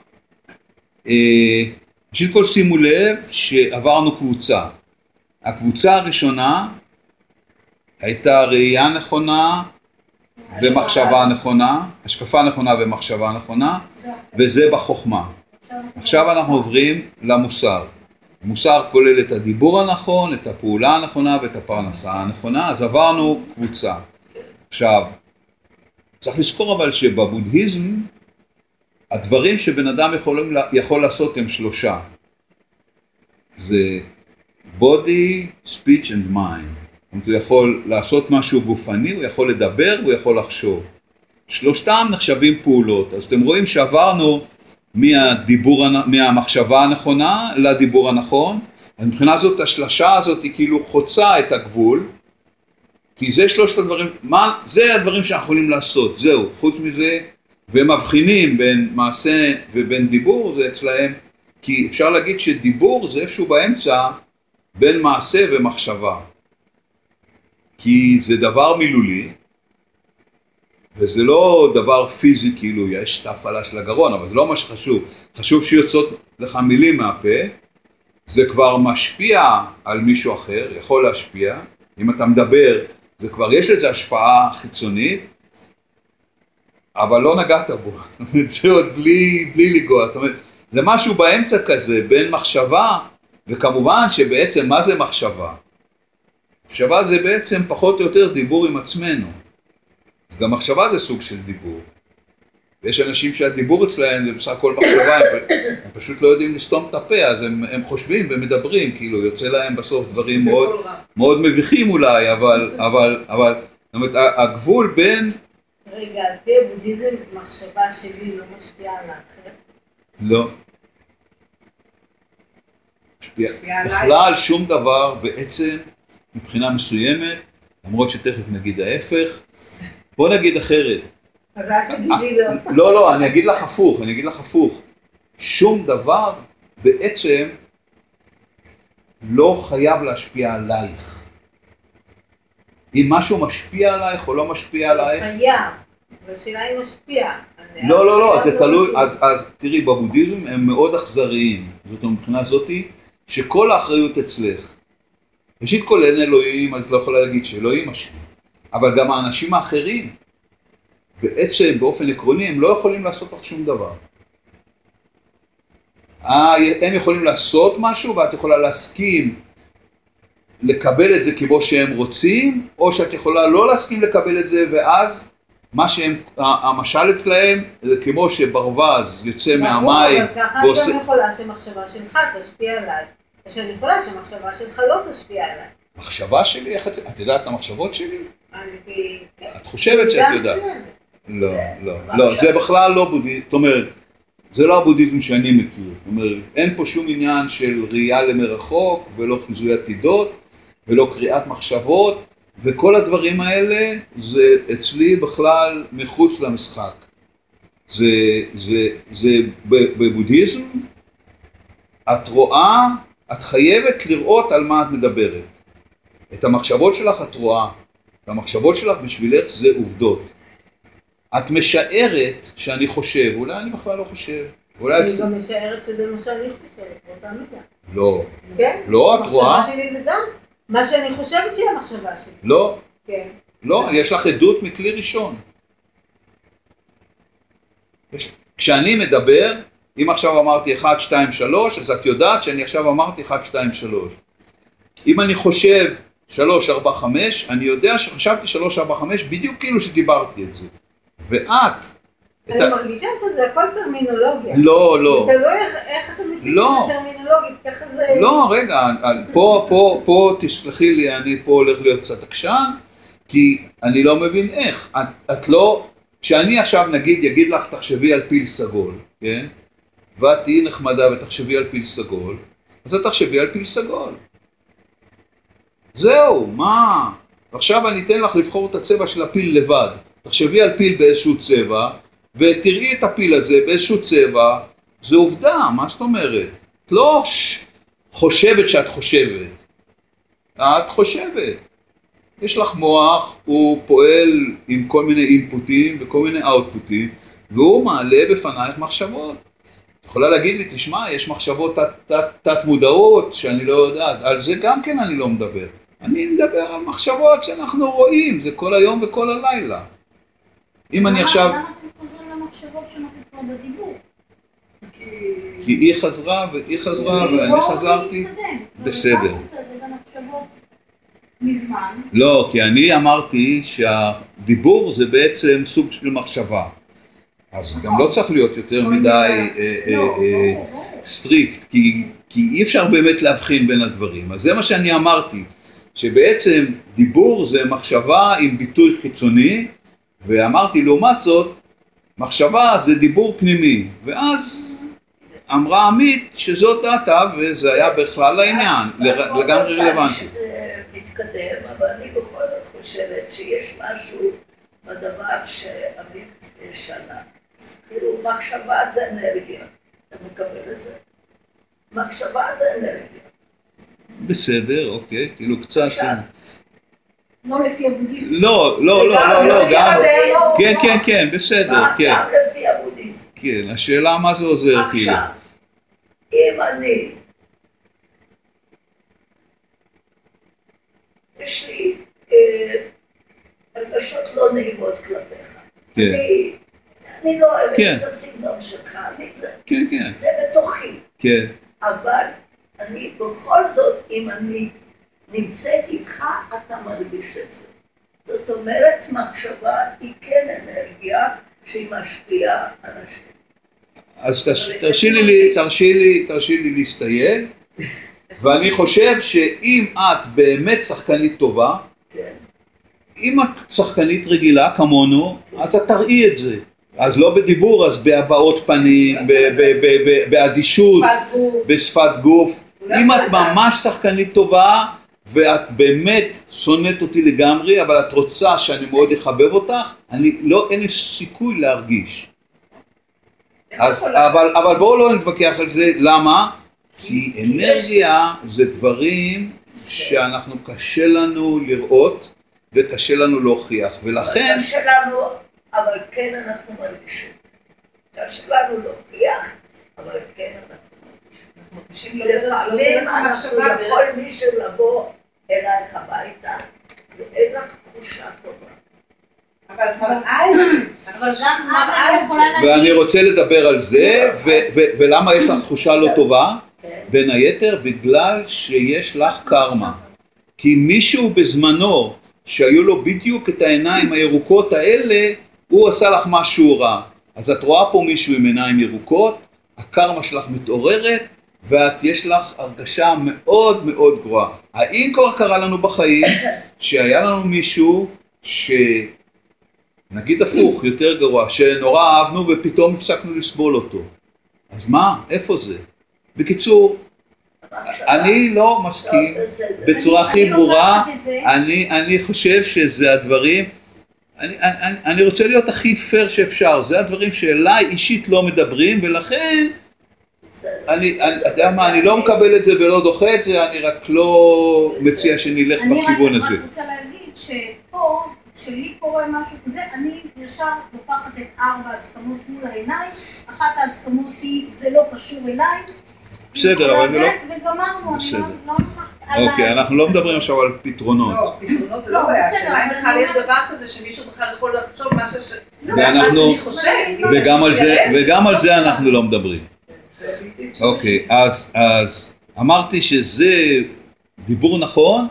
A: אה, ראשית כל שימו לב שעברנו קבוצה. הקבוצה הראשונה הייתה ראייה נכונה ומחשבה נכונה, השקפה נכונה ומחשבה נכונה, וזה בחוכמה. עכשיו אנחנו עוברים למוסר. מוסר כולל את הדיבור הנכון, את הפעולה הנכונה ואת הפרנסה הנכונה, אז עברנו קבוצה. עכשיו, צריך לזכור אבל שבבודהיזם הדברים שבן אדם יכולים, יכול לעשות הם שלושה. זה body, speech and mind. הוא יכול לעשות משהו גופני, הוא יכול לדבר והוא יכול לחשוב. שלושתם נחשבים פעולות. אז אתם רואים שעברנו מהדיבור, מהמחשבה הנכונה לדיבור הנכון. אז מבחינה זאת השלשה הזאת היא כאילו חוצה את הגבול. כי זה שלושת הדברים, מה, זה הדברים שאנחנו יכולים לעשות, זהו, חוץ מזה, והם מבחינים בין מעשה ובין דיבור, זה אצלהם, כי אפשר להגיד שדיבור זה איפשהו באמצע בין מעשה ומחשבה. כי זה דבר מילולי, וזה לא דבר פיזי, כאילו יש את ההפעלה של הגרון, אבל זה לא מה שחשוב. חשוב שיוצאות לך מילים מהפה, זה כבר משפיע על מישהו אחר, יכול להשפיע. אם אתה מדבר, זה כבר יש לזה השפעה חיצונית, אבל לא נגעת בו. זה עוד בלי, בלי לנגוע. זאת אומרת, זה משהו באמצע כזה, בין מחשבה, וכמובן שבעצם מה זה מחשבה? מחשבה זה בעצם פחות או יותר דיבור עם עצמנו. אז גם מחשבה זה סוג של דיבור. ויש אנשים שהדיבור אצלהם זה בסך הכל מחשבה, הם, הם פשוט לא יודעים לסתום את הפה, אז הם, הם חושבים ומדברים, כאילו יוצא להם בסוף דברים מאוד. מאוד מביכים אולי, אבל, אבל, אבל, זאת אומרת, הגבול בין,
B: רגע, על פי הבודהיזם, מחשבה שלי לא משפיעה על האחר.
A: לא, משפיע
C: משפיע עליי.
A: בכלל שום דבר בעצם מבחינה מסוימת, למרות שתכף נגיד ההפך, בוא נגיד אחרת,
B: אז אל תגידי לא.
A: לא, לא, אני אגיד לך הפוך, אני אגיד לך הפוך. שום דבר בעצם לא חייב להשפיע עלייך. אם משהו משפיע עלייך או לא משפיע עלייך,
B: חייב, אבל השאלה היא משפיעה.
A: לא, לא, לא, זה תלוי, אז, אז תראי, בבודהיזם הם מאוד אכזריים. זאת אומרת, מבחינה זאתי, שכל האחריות אצלך. ראשית כל אין אלוהים, אז את לא יכולה להגיד שאלוהים אשם. אבל גם האנשים האחרים, בעצם, באופן עקרוני, הם לא יכולים לעשות לך שום דבר. אה, הם יכולים לעשות משהו ואת יכולה להסכים לקבל את זה כמו שהם רוצים, או שאת יכולה לא להסכים לקבל את זה, ואז מה שהם, המשל אצלהם, זה כמו שברווז יוצא מהמים
B: אבל ככה
A: ועושה...
B: גם יכולה שמחשבה שלך תשפיע עליי, ושאני יכולה שמחשבה שלך לא תשפיע עליי.
A: מחשבה שלי, איך את, את יודעת את המחשבות שלי?
B: אני...
A: את חושבת שאת יודעת.
B: מסוימת.
A: לא, לא, לא, זה בכלל לא בודהיזם, זאת אומרת, זה לא הבודהיזם שאני מכיר, זאת אומרת, אין פה שום עניין של ראייה למרחוק, ולא חיזוי עתידות, ולא קריאת מחשבות, וכל הדברים האלה, זה אצלי בכלל מחוץ למשחק. זה, זה, זה, בבודהיזם, את רואה, את חייבת לראות על מה את מדברת. את המחשבות שלך את רואה, והמחשבות שלך בשבילך זה עובדות. את משערת שאני חושב, אולי אני בכלל לא חושב. אולי
B: אני. גם משערת שזה מה שאני חושבת, באותה מידה.
A: לא,
B: כן?
A: לא, את רואה?
B: המחשבה שלי זה גם מה שאני חושבת שהיא המחשבה שלי.
A: לא,
B: כן.
A: לא, יש לך עדות מכלי ראשון. יש... כשאני מדבר, אם עכשיו אמרתי 1, 2, 3, אז את יודעת שאני עכשיו אמרתי 1, 2, 3. אם אני חושב 3, 4, 5, אני יודע שחשבתי 3, 4, 5 בדיוק כאילו שדיברתי את זה. ואת, את
B: אני. מרגישה שזה הכל טרמינולוגיה.
A: לא, לא.
B: תלוי איך- איך אתה מציג
A: לא.
B: את זה טרמינולוגית, ככה זה...
A: לא, רגע, פה, פה, פה, תסלחי לי, אני פה הולך להיות קצת עקשן, כי אני לא מבין איך. את, את לא, כשאני עכשיו נגיד יגיד לך תחשבי על פיל סגול, כן? ואת תהיי נחמדה ותחשבי על פיל סגול, אז את תחשבי על פיל סגול. זהו, מה? עכשיו אני אתן לך לבחור את הצבע של הפיל לבד. תחשבי על פיל באיזשהו צבע, ותראי את הפיל הזה באיזשהו צבע, זה עובדה, מה זאת אומרת? את לא ש... חושבת שאת חושבת, את חושבת. יש לך מוח, הוא פועל עם כל מיני אינפוטים וכל מיני אאוטפוטים, והוא מעלה בפנייך מחשבות. יכולה להגיד לי, תשמע, יש מחשבות תת מודעות שאני לא יודעת, על זה גם כן אני לא מדבר. אני מדבר על מחשבות שאנחנו רואים, זה כל היום וכל הלילה. אם אני עכשיו...
D: למה אתם חוזרים למחשבות שאנחנו כבר בדיבור?
A: כי היא חזרה והיא חזרה ואני חזרתי.
D: נתקדם.
A: בסדר.
D: מזמן.
A: לא, כי אני אמרתי שהדיבור זה בעצם סוג של מחשבה. אז גם לא צריך להיות יותר מדי אה, אה,
D: לא,
A: אה,
D: ברור, ברור.
A: strict, כי, אי אפשר באמת להבחין בין הדברים. אז זה מה שאני אמרתי, שבעצם דיבור זה מחשבה עם ביטוי חיצוני, ואמרתי לעומת זאת, מחשבה זה דיבור פנימי. ואז אמרה עמית שזאת דעתה, וזה היה בכלל העניין, לגמרי רלוונטי.
E: מתקדם, אבל אני בכל זאת חושבת שיש משהו בדבר שעמית אה, שאלה. תראו, מחשבה זה אנרגיה. אתה מקבל את זה? מחשבה זה אנרגיה.
A: בסדר, אוקיי, כאילו קצת...
E: עכשיו,
D: לא לפי הבודהיזם.
A: לא, לא, לא, לא, לא, גם... כן, כן, כן, בסדר, כן.
E: גם לפי הבודהיזם.
A: כן, השאלה מה זה עוזר, כאילו.
E: עכשיו, אם אני, יש לי אה, הרגשות לא נעימות כלפיך.
A: כן.
E: אני, אני לא אוהבת
A: כן.
E: את הסגנון שלך, אני זה,
A: כן, כן,
E: זה בתוכי.
A: כן,
E: אבל אני בכל זאת, אם אני נמצאת איתך, אתה מרגיש את זה. זאת אומרת, מחשבה היא כן אנרגיה שהיא משפיעה על השני.
A: אז תרשי לי, לי- תרשי לי, תרשי לי להסתייג, ואני חושב שאם את באמת שחקנית טובה,
E: כן.
A: אם את שחקנית רגילה כמונו, אז את תראי את זה. אז לא בדיבור, אז בהבעות פנים, באדישות. בשפת גוף. אם את ממש שחקנית טובה, ואת באמת שונאת אותי לגמרי, אבל את רוצה שאני מאוד אחבב אותך, אני לא, אין לי סיכוי להרגיש. אז, אבל, אבל בואו לא נתווכח על זה, למה? כי אנרגיה זה דברים שאנחנו קשה לנו לראות וקשה לנו להוכיח, ולכן,
E: קשה לנו, אבל כן אנחנו מרגישים. קשה לנו להוכיח, אבל כן אנחנו מרגישים.
C: לא לא
E: לפעמים אנחנו
C: המחשבה, דרך-
E: יכול מישהו לבוא אלייך הביתה, ואין לך תחושה טובה.
C: אבל את מראה את זה.
A: ואני רוצה לדבר על זה, ו- ו- ולמה יש לך תחושה לא טובה?
E: כן.
A: בין היתר בגלל שיש לך קרמה. כי מישהו בזמנו, שהיו לו בדיוק את העיניים הירוקות האלה, הוא עשה לך משהו רע. אז את רואה פה מישהו עם עיניים ירוקות, הקרמה שלך מתעוררת, ואת, יש לך הרגשה מאוד מאוד גרועה. האם כבר קרה לנו בחיים שהיה לנו מישהו ש... נגיד הפוך, יותר גרוע, שנורא אהבנו ופתאום הפסקנו לסבול אותו. אז מה? איפה זה? בקיצור, אני לא מסכים
E: לא.
A: בצורה הכי ברורה, אני חושב שזה הדברים, אני, אני, אני רוצה להיות הכי פייר שאפשר, זה הדברים שאליי אישית לא מדברים, ולכן. אני, אני, אתה יודע מה, אני לא מקבל את זה ולא דוחה את זה, אני רק לא מציע שנלך
D: אני רק-
A: בכיוון
D: רק
A: הזה.
D: רוצה להגיד שפה, כשלי קורה משהו כזה, אני ישר לוקחת את ארבע ההסכמות מול העיניים, אחת ההסכמות היא, זה לא קשור אליי.
A: בסדר, אבל זה לא-
D: וגמרנו, אני. לא לא.
A: אוקיי, אנחנו לא מדברים עכשיו על פתרונות.
C: לא, פתרונות זה
D: לא,
C: לא בעיה,
D: בסדר,
C: השאלה אם בכלל יש דבר כזה שמישהו בכלל יכול לחשוב משהו ש...
D: לא,
C: מה שאני חושב.
A: וגם על זה,
C: שיעץ.
A: וגם על זה אנחנו לא מדברים. אוקיי, אז, אז אמרתי שזה דיבור נכון,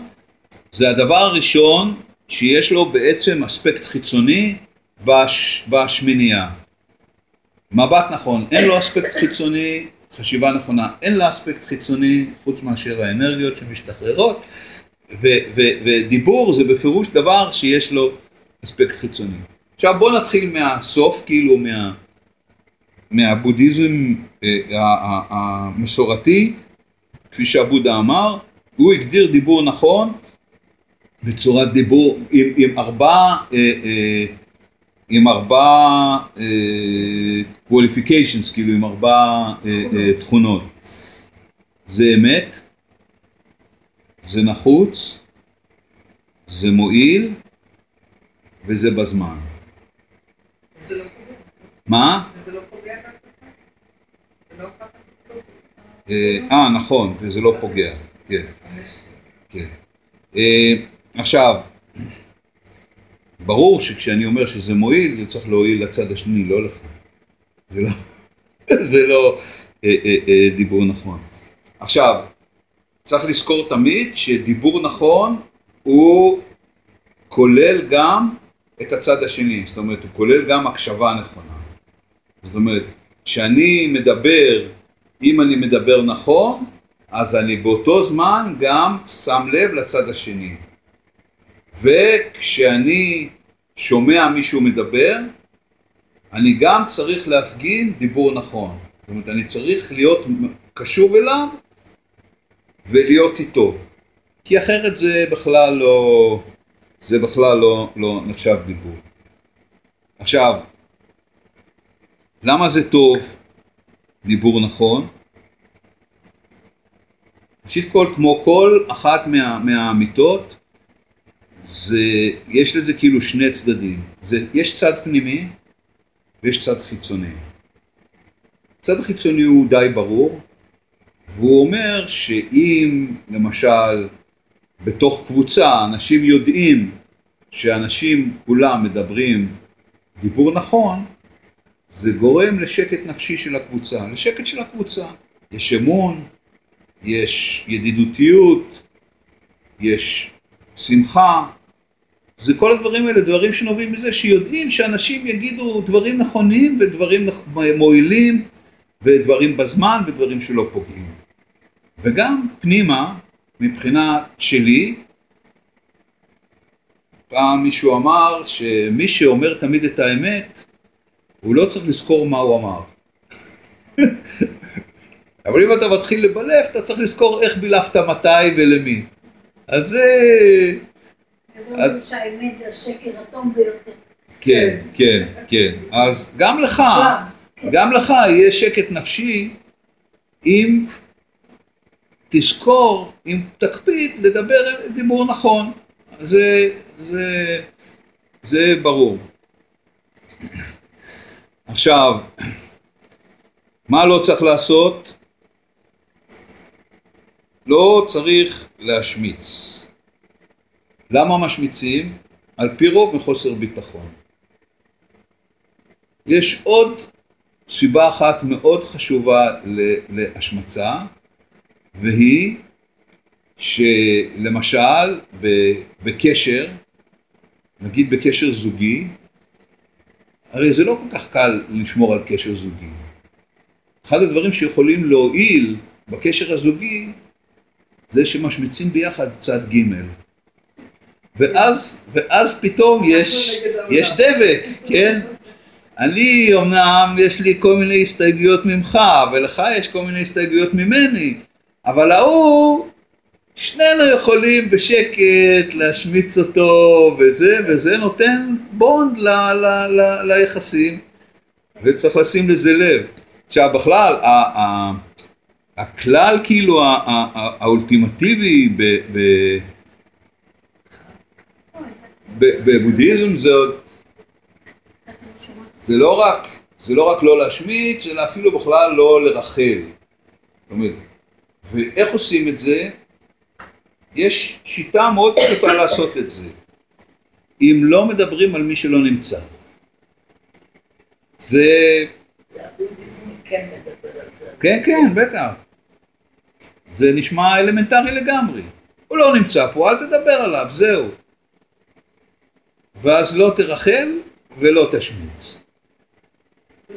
A: זה הדבר הראשון שיש לו בעצם אספקט חיצוני בש, בשמינייה. מבט נכון, אין לו אספקט חיצוני, חשיבה נכונה, אין לה אספקט חיצוני חוץ מאשר האנרגיות שמשתחררות, ודיבור זה בפירוש דבר שיש לו אספקט חיצוני. עכשיו בואו נתחיל מהסוף, כאילו מה... מהבודהיזם אה, המסורתי, כפי שעבודה אמר, הוא הגדיר דיבור נכון בצורת דיבור עם, עם ארבעה אה, אה, עם ארבעה אה, qualifications, כאילו עם ארבעה אה, אה, תכונות. זה אמת, זה נחוץ, זה מועיל וזה בזמן.
C: וזה לא פוגע.
A: מה?
C: לא פוגע. זה לא אכפת
A: אה, נכון, וזה לא פוגע, כן, כן. עכשיו, ברור שכשאני אומר שזה מועיל, זה צריך להועיל לצד השני, לא לך. זה לא, זה לא אה, אה, אה, דיבור נכון. עכשיו, צריך לזכור תמיד שדיבור נכון הוא כולל גם את הצד השני, זאת אומרת, הוא כולל גם הקשבה נכונה. זאת אומרת, כשאני מדבר, אם אני מדבר נכון, אז אני באותו זמן גם שם לב לצד השני. וכשאני שומע מישהו מדבר, אני גם צריך להפגין דיבור נכון. זאת אומרת, אני צריך להיות קשוב אליו ולהיות איתו. כי אחרת זה בכלל לא, זה בכלל לא, לא נחשב דיבור. עכשיו, למה זה טוב דיבור נכון? ראשית כל, כמו כל אחת מה, מהאמיתות, זה, יש לזה כאילו שני צדדים. זה, יש צד פנימי ויש צד חיצוני. הצד החיצוני הוא די ברור, והוא אומר שאם למשל בתוך קבוצה אנשים יודעים שאנשים כולם מדברים דיבור נכון, זה גורם לשקט נפשי של הקבוצה, לשקט של הקבוצה. יש אמון, יש ידידותיות, יש שמחה, זה כל הדברים האלה, דברים שנובעים מזה שיודעים שאנשים יגידו דברים נכונים ודברים מועילים ודברים בזמן ודברים שלא פוגעים. וגם פנימה, מבחינה שלי, פעם מישהו אמר שמי שאומר תמיד את האמת, הוא לא צריך לזכור מה הוא אמר. אבל אם אתה מתחיל לבלף, אתה צריך לזכור איך בילפת מתי ולמי. אז זה...
D: אז אומרים שהאמת זה השקר הטוב ביותר.
A: כן, כן, כן. אז גם לך, גם לך יהיה שקט נפשי אם תזכור, אם תקפיד לדבר דיבור נכון. זה, זה, זה ברור. עכשיו, מה לא צריך לעשות? לא צריך להשמיץ. למה משמיצים? על פי רוב מחוסר ביטחון. יש עוד סיבה אחת מאוד חשובה להשמצה, והיא שלמשל בקשר, נגיד בקשר זוגי, הרי זה לא כל כך קל לשמור על קשר זוגי. אחד הדברים שיכולים להועיל בקשר הזוגי זה שמשמיצים ביחד צד ג' ואז, ואז פתאום יש, יש דבק, כן? אני אמנם יש לי כל מיני הסתייגויות ממך ולך יש כל מיני הסתייגויות ממני אבל ההוא שנינו יכולים בשקט להשמיץ אותו וזה וזה נותן בונד ל, ל, ל, ליחסים וצריך לשים לזה לב. עכשיו בכלל ה, ה, הכלל כאילו האולטימטיבי ב, ב, בבודהיזם זה עוד זה לא רק, זה לא רק לא להשמיץ, אלא אפילו בכלל לא לרחל. אומרת, ואיך עושים את זה? יש שיטה מאוד פשוטה לעשות את זה. אם לא מדברים על מי שלא נמצא. זה.
E: כן,
A: כן, בטח. זה נשמע אלמנטרי לגמרי. הוא לא נמצא פה, אל תדבר עליו, זהו. ואז לא תרחל ולא תשמיץ.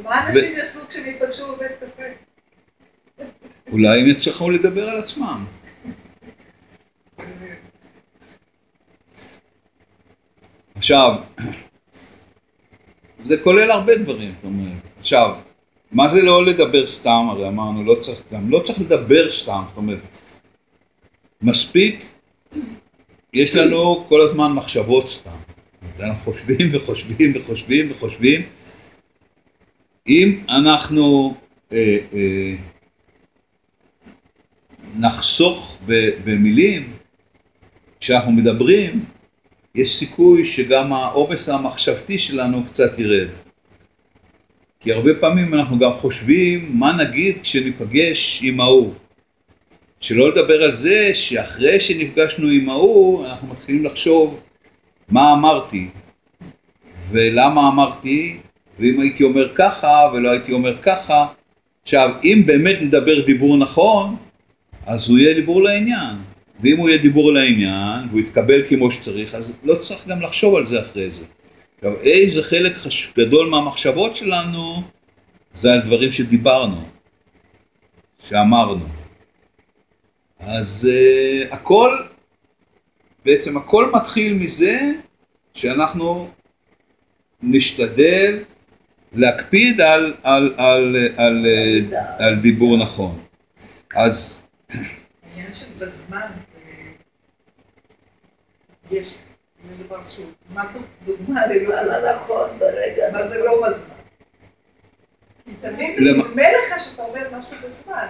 C: מה אנשים יעשו כשהם ייפגשו בבית קפה?
A: אולי הם יצטרכו לדבר על עצמם. עכשיו, זה כולל הרבה דברים, זאת אומרת. עכשיו, מה זה לא לדבר סתם? הרי אמרנו, לא צריך, גם לא צריך לדבר סתם, זאת אומרת, מספיק, יש לנו כל הזמן מחשבות סתם. אנחנו חושבים וחושבים וחושבים וחושבים. אם אנחנו אה, אה, נחסוך במילים, כשאנחנו מדברים, יש סיכוי שגם העומס המחשבתי שלנו קצת ירד. כי הרבה פעמים אנחנו גם חושבים מה נגיד כשניפגש עם ההוא. שלא לדבר על זה שאחרי שנפגשנו עם ההוא, אנחנו מתחילים לחשוב מה אמרתי, ולמה אמרתי, ואם הייתי אומר ככה ולא הייתי אומר ככה. עכשיו, אם באמת נדבר דיבור נכון, אז הוא יהיה דיבור לעניין. ואם הוא יהיה דיבור לעניין, והוא יתקבל כמו שצריך, אז לא צריך גם לחשוב על זה אחרי זה. עכשיו, איזה חלק. גדול מהמחשבות שלנו זה על דברים שדיברנו, שאמרנו. אז uh, הכל, בעצם הכל מתחיל מזה שאנחנו נשתדל להקפיד על, על, על, על, על, על דיבור נכון. אז...
C: העניין של בזמן, אה, יש, זה דבר שהוא, מה זאת דוגמה ללא בזמן?
E: נכון ברגע.
C: מה זה לא בזמן? כי תמיד נדמה לך שאתה אומר משהו בזמן.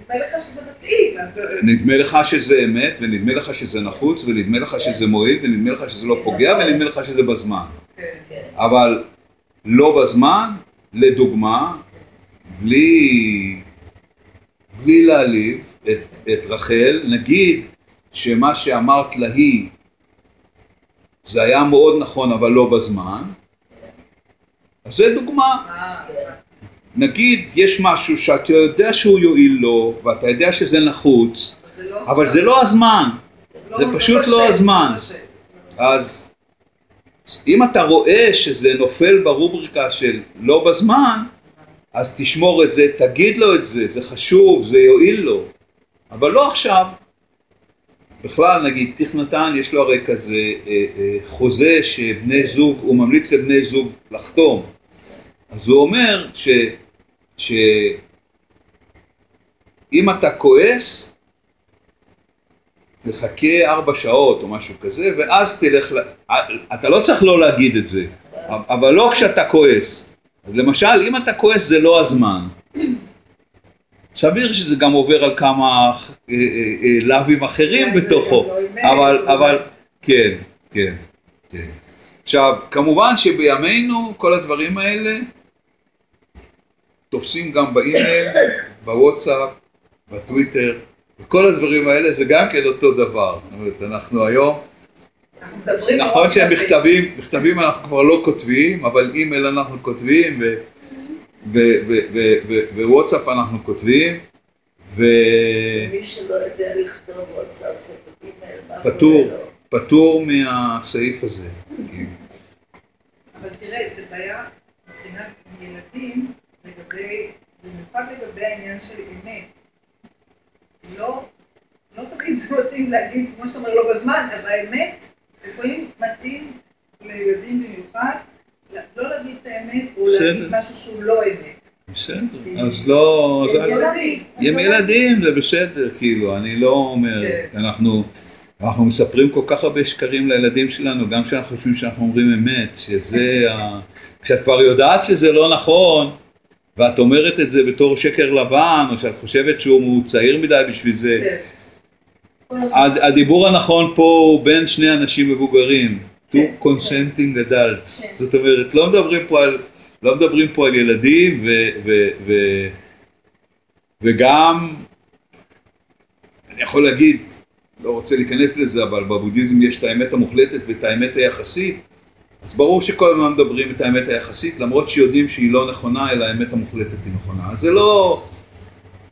C: נדמה לך שזה מתאים. אז-
A: נדמה לך שזה אמת, ונדמה לך שזה נחוץ, ונדמה לך שזה מועיל, ונדמה לך שזה לא פוגע, ונדמה לך שזה בזמן.
C: כן.
A: אבל לא בזמן, לדוגמה, בלי, בלי להעליב את, את רחל, נגיד שמה שאמרת להיא זה היה מאוד נכון אבל לא בזמן, אז זה דוגמה. נגיד יש משהו שאתה יודע שהוא יועיל לו, ואתה יודע שזה נחוץ,
C: זה לא
A: אבל. זה לא הזמן.
C: לא-
A: זה
C: לא
A: פשוט לא הזמן. אז אם אתה רואה שזה נופל ברובריקה של לא בזמן, אז תשמור את זה, תגיד לו את זה, זה חשוב, זה יועיל לו, אבל לא עכשיו. בכלל, נגיד, טיך נתן, יש לו הרי כזה אה, אה, חוזה שבני זוג, הוא ממליץ לבני זוג לחתום. אז הוא אומר ש... ש... אם אתה כועס, תחכה ארבע שעות או משהו כזה, ואז תלך, ל... אתה לא צריך לא להגיד את זה, אבל לא כשאתה כועס. למשל, אם אתה כועס זה לא הזמן. סביר שזה גם עובר על כמה אה, אה, אה, לאווים אחרים בתוכו,
C: לא
A: אבל, אבל, כן, כן, כן. עכשיו, כמובן שבימינו כל הדברים האלה תופסים גם באימייל, בוואטסאפ, בטוויטר, וכל הדברים האלה זה גם כן אותו דבר. זאת אומרת, אנחנו היום, נכון שהם. מכתבים, מכתבים אנחנו כבר לא כותבים, אבל אימייל אנחנו כותבים, ווואטסאפ אנחנו כותבים, ו...
E: מי שלא יודע לכתוב וואטסאפ ואימייל, מה
A: פטור? פטור מהסעיף הזה.
C: אבל תראה, זה בעיה מבחינת ילדים לגבי, במיוחד לגבי העניין של אמת. לא, לא תמיד זה מתאים להגיד, כמו שאתה אומר, לא בזמן, אז האמת, לפעמים מתאים לילדים במיוחד, לא להגיד את האמת, או. להגיד משהו שהוא לא אמת.
A: בסדר, אז לא...
C: יש
A: אז-
C: ילדים.
A: עם ילדים זה בסדר, כאילו, אני לא אומר,
C: כן.
A: אנחנו, אנחנו מספרים כל כך הרבה שקרים לילדים שלנו, גם כשאנחנו חושבים שאנחנו אומרים אמת, שזה, ה... כשאת כבר יודעת שזה לא נכון, ואת אומרת את זה בתור שקר לבן, או שאת חושבת שהוא צעיר מדי בשביל זה,
C: כן.
A: הדיבור הנכון פה הוא בין שני אנשים מבוגרים, two consenting adults, זאת אומרת, לא מדברים פה על, לא מדברים פה על ילדים, ו, ו, ו, וגם, אני יכול להגיד, לא רוצה להיכנס לזה, אבל בבודהיזם יש את האמת המוחלטת ואת האמת היחסית, אז ברור שכל הזמן מדברים את האמת היחסית, למרות שיודעים שהיא לא נכונה, אלא האמת המוחלטת היא נכונה. זה לא...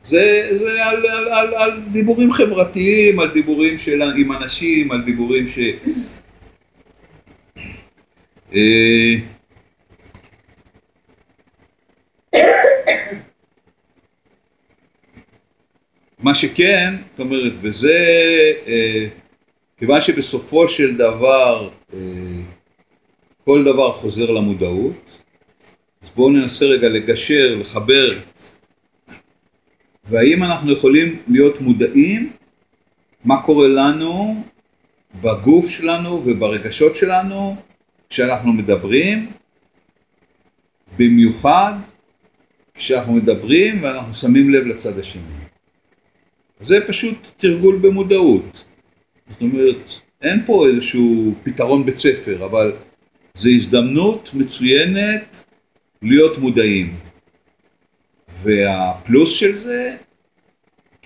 A: זה, זה על, על, על, על דיבורים חברתיים, על דיבורים של, עם אנשים, על דיבורים ש... אה, מה שכן, זאת אומרת, וזה, אה, כיוון שבסופו של דבר אה, כל דבר חוזר למודעות, אז בואו ננסה רגע לגשר, לחבר והאם אנחנו יכולים להיות מודעים מה קורה לנו בגוף שלנו וברגשות שלנו כשאנחנו מדברים, במיוחד כשאנחנו מדברים ואנחנו שמים לב לצד השני. זה פשוט תרגול במודעות. זאת אומרת, אין פה איזשהו פתרון בית ספר, אבל זו הזדמנות מצוינת להיות מודעים. והפלוס של זה,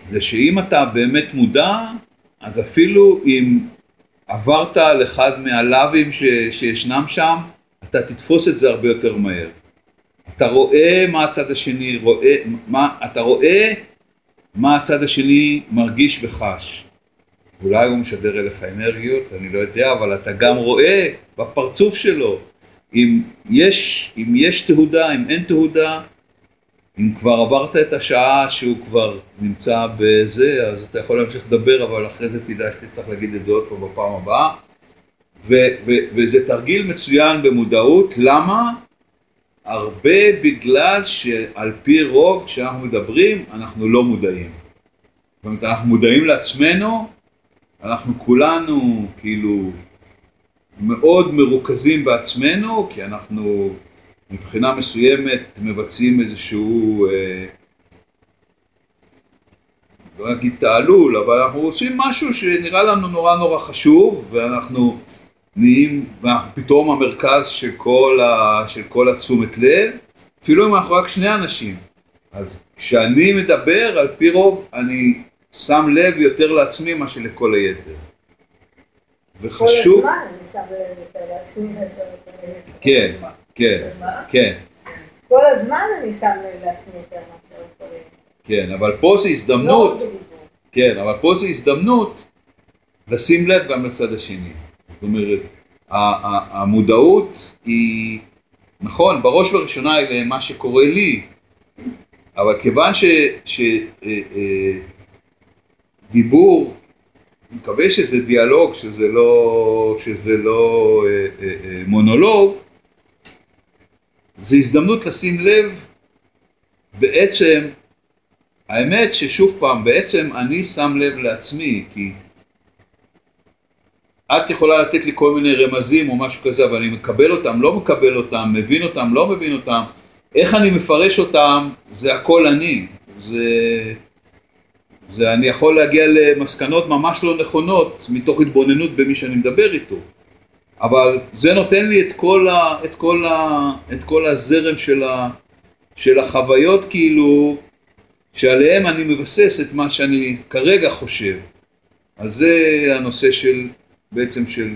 A: זה שאם אתה באמת מודע, אז אפילו אם עברת על אחד מהלאווים ש, שישנם שם, אתה תתפוס את זה הרבה יותר מהר. אתה רואה מה הצד השני רואה, מה, אתה רואה מה הצד השני מרגיש וחש. אולי הוא משדר אליך אנרגיות, אני לא יודע, אבל אתה גם רואה בפרצוף שלו אם יש, אם יש תהודה, אם אין תהודה, אם כבר עברת את השעה שהוא כבר נמצא בזה, אז אתה יכול להמשיך לדבר, אבל אחרי זה תדע שתצטרך להגיד את זה עוד פעם בפעם הבאה. ו- וזה תרגיל מצוין במודעות, למה? הרבה בגלל שעל פי רוב כשאנחנו מדברים אנחנו לא מודעים. זאת אומרת אנחנו מודעים לעצמנו, אנחנו כולנו כאילו מאוד מרוכזים בעצמנו כי אנחנו מבחינה מסוימת מבצעים איזשהו, אה, לא אגיד תעלול, אבל אנחנו עושים משהו שנראה לנו נורא נורא חשוב ואנחנו נהיים, ואנחנו פתאום המרכז של כל, ה, של כל התשומת לב, אפילו אם אנחנו רק שני אנשים. אז כשאני מדבר, על פי רוב, אני שם לב יותר לעצמי מאשר לכל היתר. וחשוב...
B: כל הזמן אני יותר לעצמי היתר.
A: כן, כן, כן,
B: כל הזמן אני שם לעצמי יותר מאשר היתר.
A: כן, אבל פה
B: לא
A: הזדמנות,
B: בדיבור.
A: כן, אבל פה זה הזדמנות לשים לב גם לצד השני. זאת אומרת, המודעות היא, נכון, בראש ובראשונה היא למה שקורה לי, אבל כיוון שדיבור, אני מקווה שזה דיאלוג, שזה לא, שזה לא אה, אה, אה, מונולוג, זה הזדמנות לשים לב בעצם, האמת ששוב פעם, בעצם אני שם לב לעצמי, כי את יכולה לתת לי כל מיני רמזים או משהו כזה, אבל אני מקבל אותם, לא מקבל אותם, מבין אותם, לא מבין אותם, איך אני מפרש אותם, זה הכל אני. זה, זה אני יכול להגיע למסקנות ממש לא נכונות מתוך התבוננות במי שאני מדבר איתו. אבל זה נותן לי את כל, ה, את כל, ה, את כל הזרם של, ה, של החוויות כאילו, שעליהם אני מבסס את מה שאני כרגע חושב. אז זה הנושא של, בעצם של,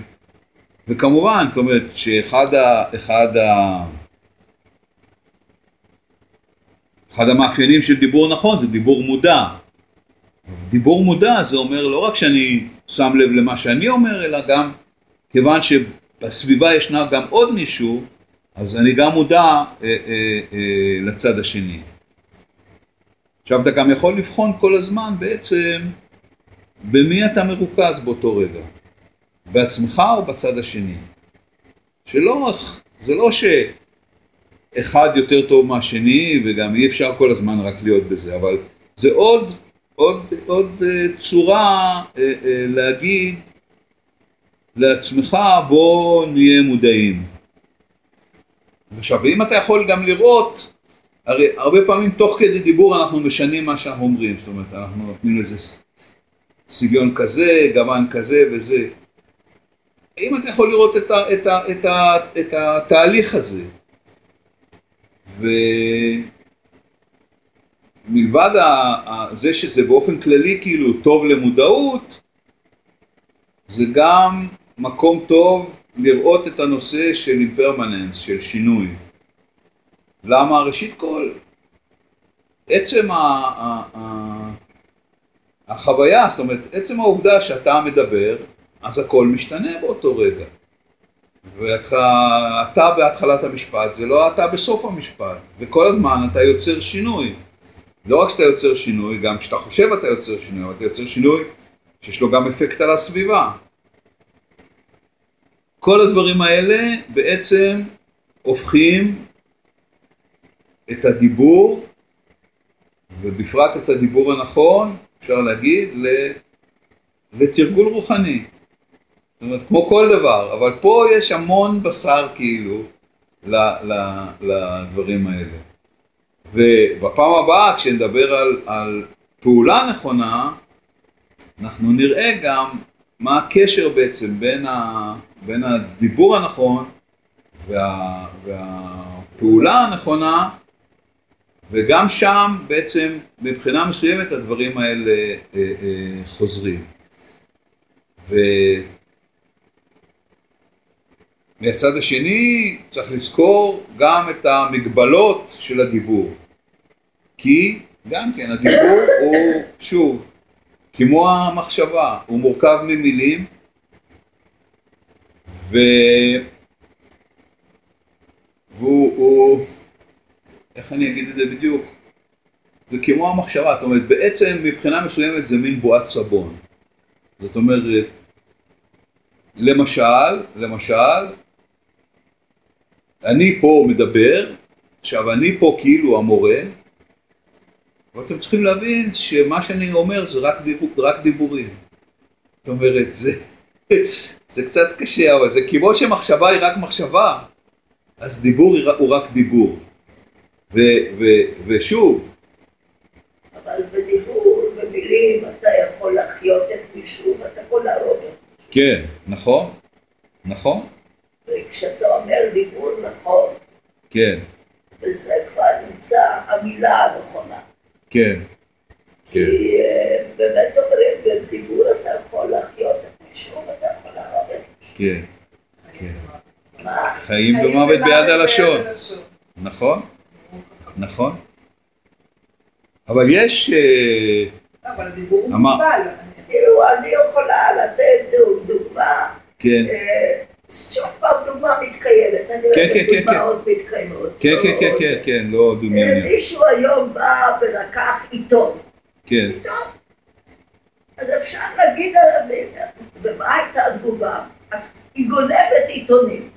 A: וכמובן, זאת אומרת, שאחד ה, אחד ה, אחד המאפיינים של דיבור נכון זה דיבור מודע. דיבור מודע זה אומר לא רק שאני שם לב למה שאני אומר, אלא גם כיוון שבסביבה ישנה גם עוד מישהו, אז אני גם מודע אה, אה, אה, לצד השני. עכשיו אתה גם יכול לבחון כל הזמן בעצם במי אתה מרוכז באותו רגע, בעצמך או בצד השני. שלא, זה לא שאחד יותר טוב מהשני וגם אי אפשר כל הזמן רק להיות בזה, אבל זה עוד, עוד, עוד אה, צורה אה, אה, להגיד לעצמך בוא נהיה מודעים. עכשיו אם אתה יכול גם לראות, הרי הרבה פעמים תוך כדי דיבור אנחנו משנים מה שאנחנו אומרים, זאת אומרת אנחנו נותנים לזה צביון כזה, גוון כזה וזה. האם אתה יכול לראות את, ה, את, ה, את, ה, את התהליך הזה? ומלבד ה, זה שזה באופן כללי כאילו טוב למודעות, זה גם מקום טוב לראות את הנושא של אימפרמננס, של שינוי. למה? ראשית כל, עצם ה, החוויה, זאת אומרת, עצם העובדה שאתה מדבר, אז הכל משתנה באותו רגע. ואתה בהתחלת המשפט, זה לא אתה בסוף המשפט, וכל הזמן אתה יוצר שינוי. לא רק שאתה יוצר שינוי, גם כשאתה חושב אתה יוצר שינוי, אבל אתה יוצר שינוי שיש לו גם אפקט על הסביבה. כל הדברים האלה בעצם הופכים את הדיבור, ובפרט את הדיבור הנכון, אפשר להגיד, לתרגול רוחני. זאת אומרת, כמו כל דבר, אבל פה יש המון בשר כאילו לדברים האלה. ובפעם הבאה כשנדבר על, על פעולה נכונה, אנחנו נראה גם מה הקשר בעצם בין, ה, בין הדיבור הנכון וה, והפעולה הנכונה, וגם שם בעצם מבחינה מסוימת הדברים האלה אה, אה, חוזרים. ומהצד השני צריך לזכור גם את המגבלות של הדיבור. כי גם כן הדיבור הוא שוב כמו המחשבה, הוא מורכב ממילים ו... והוא, הוא, איך אני אגיד את זה בדיוק? זה כמו המחשבה, זאת אומרת בעצם מבחינה מסוימת זה מין בועת סבון. זאת אומרת, למשל, למשל, אני פה מדבר, עכשיו אני פה כאילו המורה, ואתם צריכים להבין שמה שאני אומר זה רק, דיבור, רק דיבורים. זאת אומרת, זה, זה קצת קשה, אבל זה כמו שמחשבה היא רק מחשבה, אז דיבור הוא רק דיבור. ו, ו, ושוב,
E: אבל בדיבור, במילים, אתה יכול להחיות את מישהו ואתה יכול להרוג את מישהו.
A: כן, נכון, נכון,
E: וכשאתה אומר דיבור נכון,
A: כן,
E: וזה כבר נמצא המילה הנכונה.
A: כן, כן,
E: כי אה, באמת אומרים, בדיבור אתה יכול להחיות את מישהו ואתה יכול להרוג את מישהו.
A: כן, כן. חיים ומוות ביד הלשון, נכון, נכון. אבל יש, אה,
C: אבל הדיבור מוגבל.
E: כאילו, אני יכולה לתת דוג- דוגמה,
A: כן,
E: אה, שוב פעם דוגמה מתקיימת, אני
A: כן,
E: אוהבת
A: כן, כן,
E: דוגמאות מתקיימות.
A: כן,
E: לא
A: כן, כן, כן. כן, לא
E: אה,
A: דמיוני,
E: מישהו היום בא ולקח עיתון,
A: כן,
E: עיתון, אז אפשר להגיד עליו, ומה הייתה התגובה? היא גונבת עיתונים.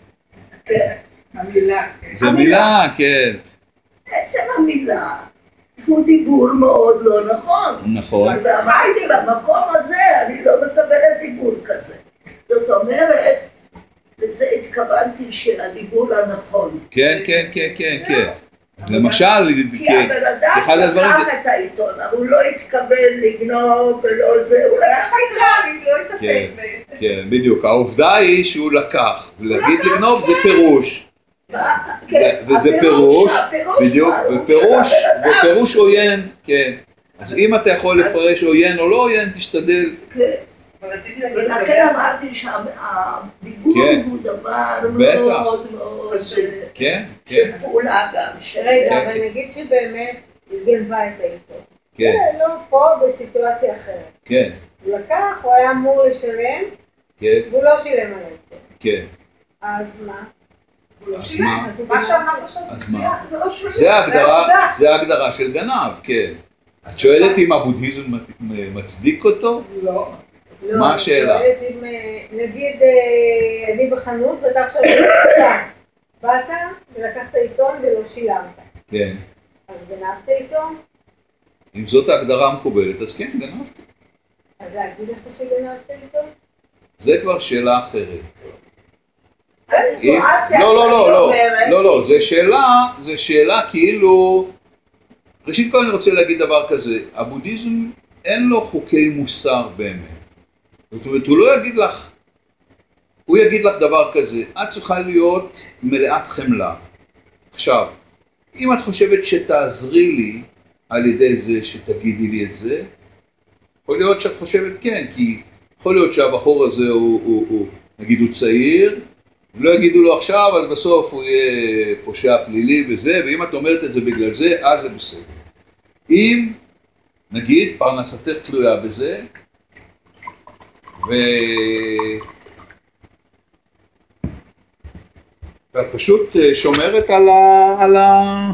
E: כן.
C: המילה, כן.
A: זה מילה, כן,
E: עצם המילה הוא דיבור מאוד לא נכון.
A: נכון,
E: ואמרתי במקום הזה אני לא מקבלת דיבור כזה. זאת אומרת, לזה התכוונתי שהדיבור הנכון.
A: כן, כן, כן, כן, כן. למשל,
E: כי
A: כן,
E: הבן אדם לקח את העיתון, אבל הוא לא התכוון לגנוב ולא זה, הוא לקח עיתון.
C: אני לא.
A: כן. כן, בדיוק, העובדה היא שהוא לקח, ולהגיד לגנוב זה פירוש,
E: מה? כן,
A: וזה פירוש, בדיוק, ופירוש. ופירוש עוין, כן. אז אם אתה יכול לפרש עוין או לא עוין, תשתדל,
E: כן. ולכן אמרתי שהדיבור
A: כן.
E: הוא דבר. מאוד מאוד. אה,
A: כן,
E: של
A: כן,
E: פעולה גם. של-
B: רגע, אבל. נגיד שבאמת היא גנבה את העיתון.
A: כן,
B: לא פה בסיטואציה אחרת.
A: כן,
B: הוא לקח, הוא היה אמור לשלם, והוא לא שילם על העיתון.
A: כן.
B: אז מה?
C: לא
A: אז. מה?
C: שאמרת עכשיו
E: לא.
A: זה ההגדרה של גנב, כן. את שואלת אם הבודהיזם מצדיק אותו?
C: לא.
B: לא,
A: מה
B: אני
A: השאלה?
B: שואלת אם, אה, נגיד אה, אני בחנות ואתה עכשיו באת ולקחת עיתון ולא שילמת.
A: כן.
B: אז גנבת עיתון?
A: אם זאת ההגדרה המקובלת, אז כן, גנבתי.
B: אז להגיד לך שגנבת עיתון?
A: זה כבר שאלה אחרת. לא, לא, לא, לא, לא, לא, זה שאלה, זה שאלה כאילו, ראשית כל אני רוצה להגיד דבר כזה, הבודהיזם אין לו חוקי מוסר באמת. זאת אומרת, הוא לא יגיד לך, הוא יגיד לך דבר כזה, את צריכה להיות מלאת חמלה. עכשיו, אם את חושבת שתעזרי לי על ידי זה שתגידי לי את זה, יכול להיות שאת חושבת כן, כי יכול להיות שהבחור הזה הוא, הוא, הוא נגיד הוא צעיר, לא יגידו לו עכשיו, אז בסוף הוא יהיה פושע פלילי וזה, ואם את אומרת את זה בגלל זה, אז זה בסדר. אם, נגיד, פרנסתך תלויה בזה, ו... ואת פשוט אה, שומרת על, ה... על, ה...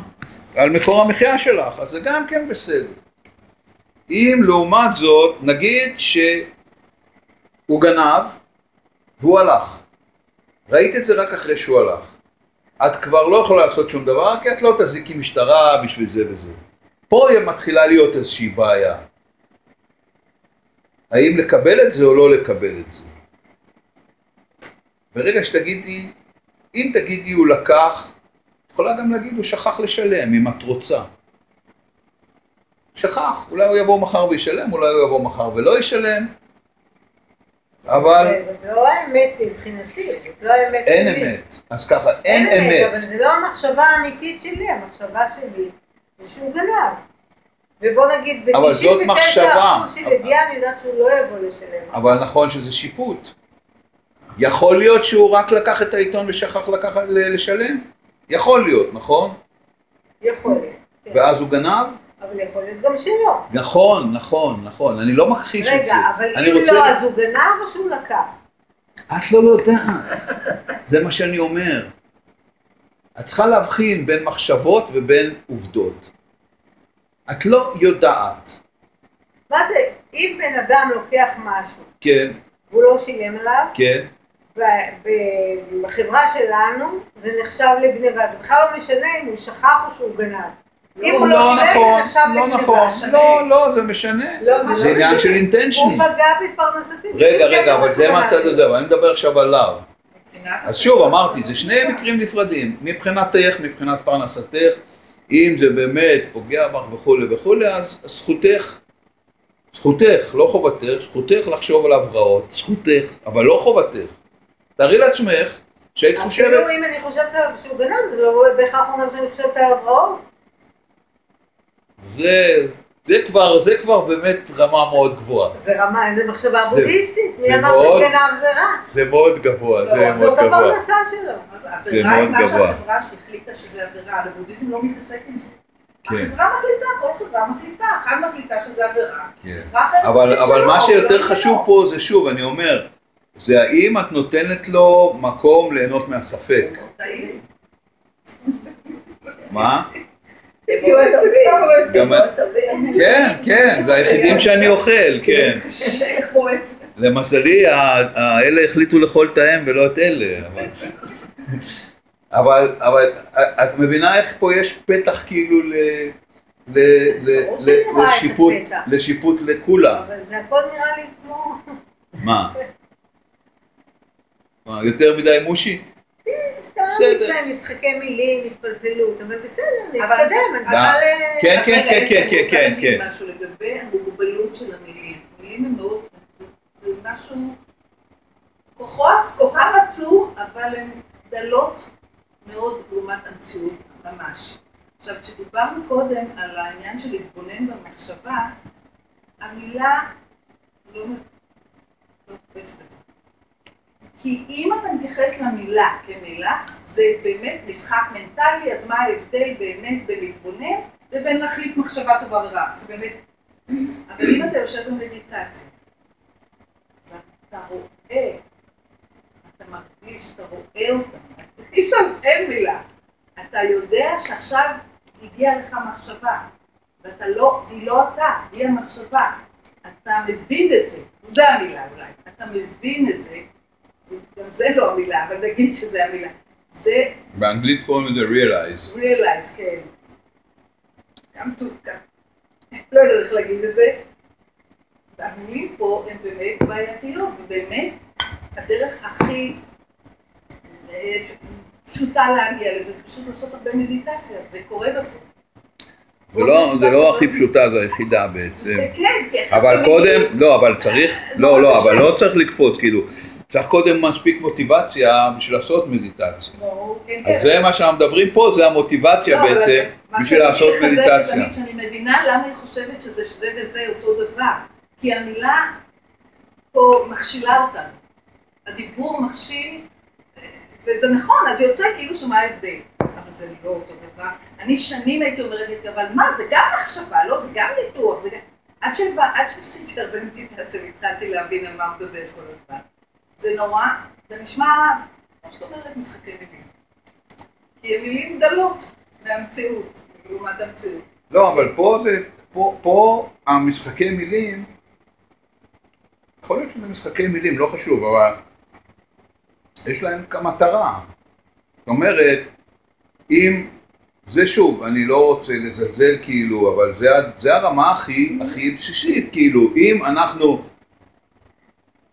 A: על מקור המחיה שלך, אז זה גם כן בסדר. אם לעומת זאת, נגיד שהוא גנב והוא הלך. ראית את זה רק אחרי שהוא הלך. את כבר לא יכולה לעשות שום דבר, כי את לא תזיקי משטרה בשביל זה וזה. פה מתחילה להיות איזושהי בעיה. האם לקבל את זה או לא לקבל את זה. ברגע שתגידי, אם תגידי הוא לקח, את יכולה גם להגיד הוא שכח לשלם, אם את רוצה. שכח, אולי הוא יבוא מחר וישלם, אולי הוא יבוא מחר ולא ישלם, אבל
B: זאת לא האמת מבחינתי, זאת לא האמת שלי.
A: אין אמת. אז ככה, אין
B: אבל
A: אמת.
B: זה לא המחשבה האמיתית שלי, המחשבה שלי זה שהוא גנב. ובוא נגיד,
A: אבל זאת מחשבה.
B: ב-99% של ידיעה אני יודעת שהוא לא יבוא לשלם.
A: אבל נכון שזה שיפוט. יכול להיות שהוא רק לקח את העיתון ושכח לקחת ל- לשלם? יכול להיות, נכון?
B: יכול להיות. כן.
A: ואז הוא גנב?
B: אבל יכול להיות גם שלא.
A: נכון, נכון, נכון, אני לא מכחיש את זה.
B: רגע, אבל אם
A: רוצה-
B: לא, אז הוא גנב או שהוא לקח?
A: את לא יודעת, זה מה שאני אומר. את צריכה להבחין בין מחשבות ובין עובדות. את לא יודעת,
B: מה זה, אם בן אדם לוקח משהו
A: כן,
B: והוא לא שילם עליו,
A: כן,
B: ב- ב- בחברה שלנו זה נחשב לגניבה, זה בכלל לא משנה אם הוא שכח או שהוא גנב. אם הוא לא
A: לא
B: שילם
A: נכון,
B: זה נחשב
A: לא
B: לגניבה.
A: נכון, לא, לא, זה משנה.
B: לא, זה לא
A: עניין. של אינטנשן.
B: הוא פגע בפרנסתי.
A: רגע,
B: בלי
A: רגע,
B: קשר
A: אבל זה
B: לכוונה
A: מהצד. הזה, אבל אני מדבר עכשיו עליו.
C: מבחינת
A: אז שוב, אמרתי, זה שני מקרים נפרדים. מבחינתך, מבחינת פרנסתך, אם זה באמת פוגע בך וכולי וכולי, אז זכותך, זכותך, לא חובתך, זכותך לחשוב על הבראות, זכותך, אבל לא חובתך. תארי לעצמך שהיית חושבת,
B: אפילו אם אני חושבת עליו שהוא גנב, זה לא בהכרח אומר שאני חושבת עליו רעות.
A: זה, זה כבר, זה כבר באמת רמה מאוד גבוהה.
B: זה רמה, זה מחשבה
A: זה-
B: בודהיסטית.
A: זה
B: מי אמר שגנב זה רע?
A: זה מאוד גבוה,
C: לא,
A: זה מאוד
B: זאת
A: גבוה.
B: הפרנסה שלו.
C: אז
A: זה
C: עבירה היא
A: מאוד
C: מה
A: גבוה.
C: שהחברה החליטה שזה עבירה, לבודהיזם לא מתעסק עם זה.
A: כן.
C: החברה מחליטה, כל חברה מחליטה, אחת מחליטה שזה עבירה.
A: כן. אבל, מה
C: או
A: שיותר
C: לא,
A: חשוב
C: לא.
A: פה זה שוב, אני אומר, זה האם את נותנת לו מקום ליהנות מהספק.
C: טעים.
A: מה? כן, כן, זה היחידים שאני אוכל, כן.
C: אוהב.
A: למזלי, האלה החליטו לאכול את האם ולא את אלה. אבל- אבל, את מבינה איך פה יש פתח כאילו ל... ל, ל, ל, לשיפוט. לשיפוט לכולם.
B: אבל זה הכל נראה לי כמו...
A: מה? מה, יותר מדי מושי? בסדר.
B: יש להם משחקי מילים, התפלפלות, אבל בסדר, נתקדם, אני צריכה ל...
A: כן, כן, כן, כן,
C: אני
A: כן,
C: רוצה
A: כן,
C: להגיד
A: כן.
C: משהו לגבי המוגבלות של המילים. מילים הן מאוד, זה משהו, כוחות, כוחם עצום, אבל הן דלות מאוד לעומת המציאות, ממש. עכשיו, כשדיברנו קודם על העניין של להתבונן במחשבה, המילה לא לא תופסת את זה. כי אם אתה מתייחס למילה כמילה, זה באמת משחק מנטלי, אז מה ההבדל באמת בין להתבונן לבין להחליף מחשבה טובה ורעה? זה באמת... אבל אם אתה יושב במדיטציה, ואתה רואה, אתה מרגיש, אתה רואה אותה, אי אפשר, אין מילה. אתה יודע שעכשיו הגיעה לך מחשבה, ואתה לא, היא לא אתה, היא המחשבה. אתה מבין את זה, זה המילה אולי, אתה מבין את זה, גם זה לא המילה, אבל נגיד שזה המילה. זה
A: באנגלית קוראים לזה realize.
C: realize, כן. גם כאן. לא יודעת איך להגיד את זה. והמילים פה הן באמת בעייתיות, ובאמת הדרך הכי אה, פשוטה להגיע לזה, זה פשוט לעשות הרבה מדיטציה, זה קורה בסוף.
A: זה לא, זה לא הכי פשוטה, זה היחידה בעצם.
C: כן, אחד
A: אבל קודם, לא, אבל צריך, לא, לא, אבל לא צריך לקפוץ, כאילו, צריך קודם מספיק מוטיבציה בשביל לעשות מדיטציה.
C: ברור, כן, כן.
A: אז זה מה שאנחנו מדברים פה, זה המוטיבציה
C: לא,
A: בעצם,
C: מה
A: בשביל לעשות מדיטציה.
C: תמיד שאני מבינה למה היא חושבת שזה שזה וזה אותו דבר. כי המילה פה מכשילה אותנו. הדיבור מכשיל, וזה נכון, אז יוצא כאילו שמה ההבדל. אבל זה לא אותו דבר. אני שנים הייתי אומרת לי, אבל מה, זה גם מחשבה, לא? זה גם ניתוח, זה גם... עד שעשיתי הרבה מדיטציה והתחלתי להבין על מה הוא מדבר כל הזמן. זה נורא, זה נשמע, כמו שאת אומרת, משחקי מילים. כי הן מילים דלות מהמציאות, לעומת המציאות.
A: לא, אבל פה זה, פה, פה המשחקי מילים, יכול להיות שזה משחקי מילים, לא חשוב, אבל יש להם כמטרה. זאת אומרת, אם, זה שוב, אני לא רוצה לזלזל כאילו, אבל זה, זה הרמה הכי, הכי בסיסית, כאילו, אם אנחנו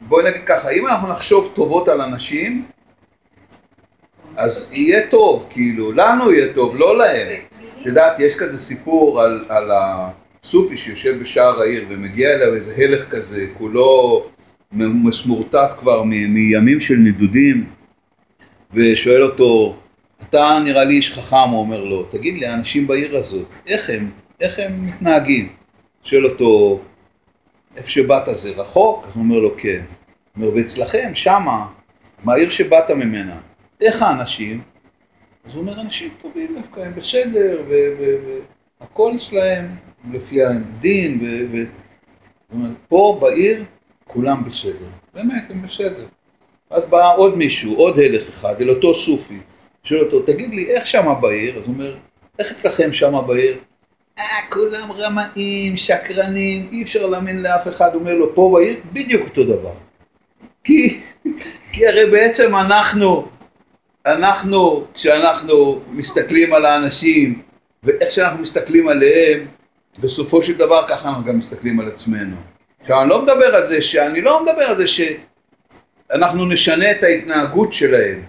A: בואי נגיד ככה, אם אנחנו נחשוב טובות על אנשים, אז יהיה טוב, כאילו, לנו יהיה טוב, לא להם. את יודעת, יש כזה סיפור על, על הסופי שיושב בשער העיר ומגיע אליו איזה הלך כזה, כולו מסמורטט כבר מ- מימים של נדודים, ושואל אותו, אתה נראה לי איש חכם, הוא אומר לו, תגיד לי, האנשים בעיר הזאת, איך הם, איך הם מתנהגים? שואל אותו, איפה שבאת זה רחוק? הוא אומר לו, כן. הוא אומר, ואצלכם, שמה, מהעיר שבאת ממנה, איך האנשים? אז הוא אומר, אנשים טובים דווקא, הם בסדר, והכל אצלהם לפי הדין. ו... זאת אומרת, פה בעיר כולם בסדר, באמת, הם בסדר. אז בא עוד מישהו, עוד הלך אחד, אל אותו סופי, שואל אותו, תגיד לי, איך שמה בעיר? אז הוא אומר, איך אצלכם שמה בעיר? אה, כולם רמאים, שקרנים, אי אפשר להאמין לאף אחד, אומר לו, פה בעיר בדיוק אותו דבר. כי, כי הרי בעצם אנחנו, אנחנו, כשאנחנו מסתכלים על האנשים, ואיך שאנחנו מסתכלים עליהם, בסופו של דבר ככה אנחנו גם מסתכלים על עצמנו. עכשיו אני לא מדבר על זה, שאני לא מדבר על זה שאנחנו נשנה את ההתנהגות שלהם.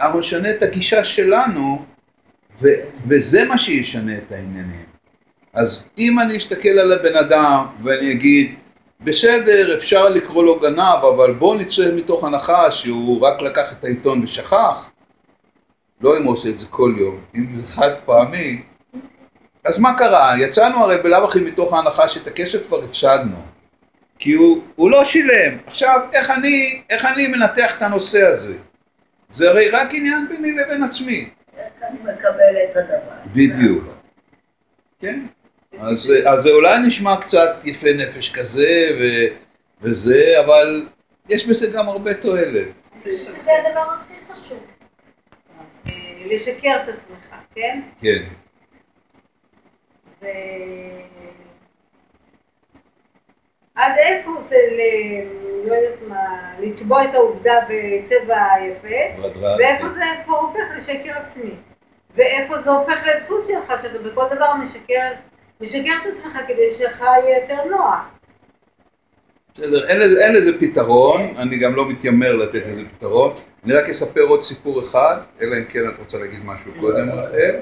A: אנחנו נשנה את הגישה שלנו, ו- וזה מה שישנה את העניינים. אז אם אני אסתכל על הבן אדם ואני אגיד, בסדר, אפשר לקרוא לו גנב, אבל בוא נצא מתוך הנחה שהוא רק לקח את העיתון ושכח, לא אם הוא עושה את זה כל יום, אם זה חד פעמי, אז מה קרה? יצאנו הרי בלאו הכי מתוך ההנחה שאת הכסף כבר הפסדנו. כי הוא, הוא לא שילם. עכשיו, איך אני, איך אני מנתח את הנושא הזה? זה הרי רק עניין ביני לבין עצמי.
E: אני מקבל את הדבר?
A: בדיוק. כן. אז, אז זה אולי נשמע קצת יפה נפש כזה ו, וזה, אבל יש בזה גם הרבה תועלת.
D: זה הדבר הכי חשוב.
B: אז, אה, לשקר את עצמך, כן?
A: כן.
B: ו... עד איפה זה, ל... לא יודעת מה, לצבוע את העובדה בצבע יפה. ואיפה זה כבר הופך לשקר עצמי. ואיפה זה הופך לדפוס שלך, שאתה בכל דבר משקר, משקר את עצמך כדי שלך יהיה יותר נוח.
A: בסדר, אין אין לזה פתרון, אני גם לא מתיימר לתת לזה פתרון. אני רק אספר עוד סיפור אחד, אלא אם כן את רוצה להגיד משהו קודם רחל.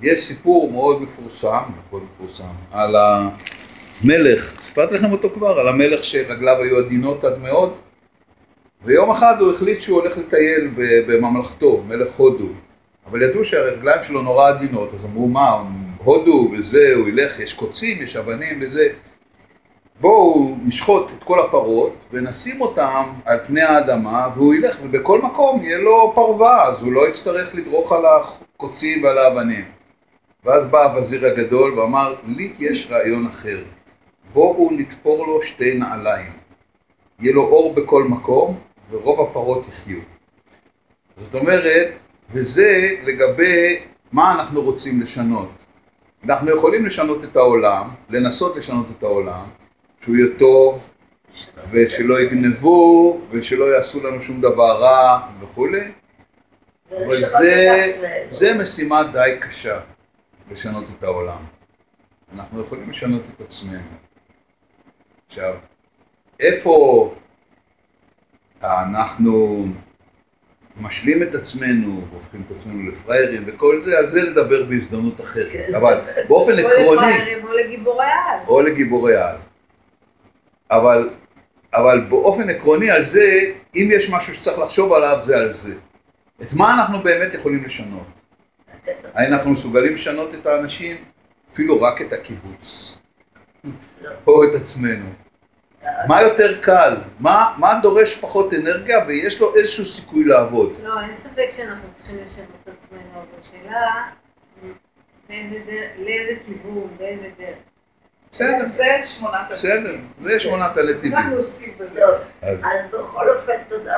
A: יש סיפור מאוד מפורסם, מאוד מפורסם, על המלך, סיפרתי לכם אותו כבר, על המלך שרגליו היו עדינות עד מאוד, ויום אחד הוא החליט שהוא הולך לטייל בממלכתו, מלך הודו, אבל ידעו שהרגליים שלו נורא עדינות, אז אמרו מה, הודו וזה, הוא ילך, יש קוצים, יש אבנים וזה, בואו נשחוט את כל הפרות ונשים אותם על פני האדמה והוא ילך ובכל מקום יהיה לו פרווה אז הוא לא יצטרך לדרוך על הקוצים ועל האבנים. ואז בא הווזיר הגדול ואמר לי יש רעיון אחר בואו נתפור לו שתי נעליים יהיה לו אור בכל מקום ורוב הפרות יחיו. זאת אומרת וזה לגבי מה אנחנו רוצים לשנות. אנחנו יכולים לשנות את העולם, לנסות לשנות את העולם שהוא יהיה טוב, ושלא יגנבו, ושלא יעשו לנו שום דבר רע וכולי, אבל זה. זה משימה די קשה, לשנות את העולם. אנחנו יכולים לשנות את עצמנו. עכשיו, איפה אנחנו משלים את עצמנו, הופכים את עצמנו לפראיירים וכל זה, על זה נדבר בהזדמנות אחרת.
E: כן.
A: אבל באופן
B: או
A: עקרוני...
B: לפראיירים או לגיבורי על.
A: או לגיבורי על. אבל, אבל באופן עקרוני על זה, אם יש משהו שצריך לחשוב עליו, זה על זה. את מה אנחנו באמת יכולים לשנות? האם אנחנו מסוגלים לשנות את האנשים? אפילו רק את הקיבוץ. או את עצמנו. מה יותר קל? מה, מה דורש פחות אנרגיה ויש לו איזשהו סיכוי לעבוד?
B: לא, אין ספק שאנחנו צריכים לשנות את עצמנו, אבל השאלה לאיזה כיוון, באיזה דרך.
A: בסדר,
C: זה שמונת
A: בסדר. זה שמונת הלטיבים.
C: אנחנו עוסקים בזה.
E: אז בכל אופן תודה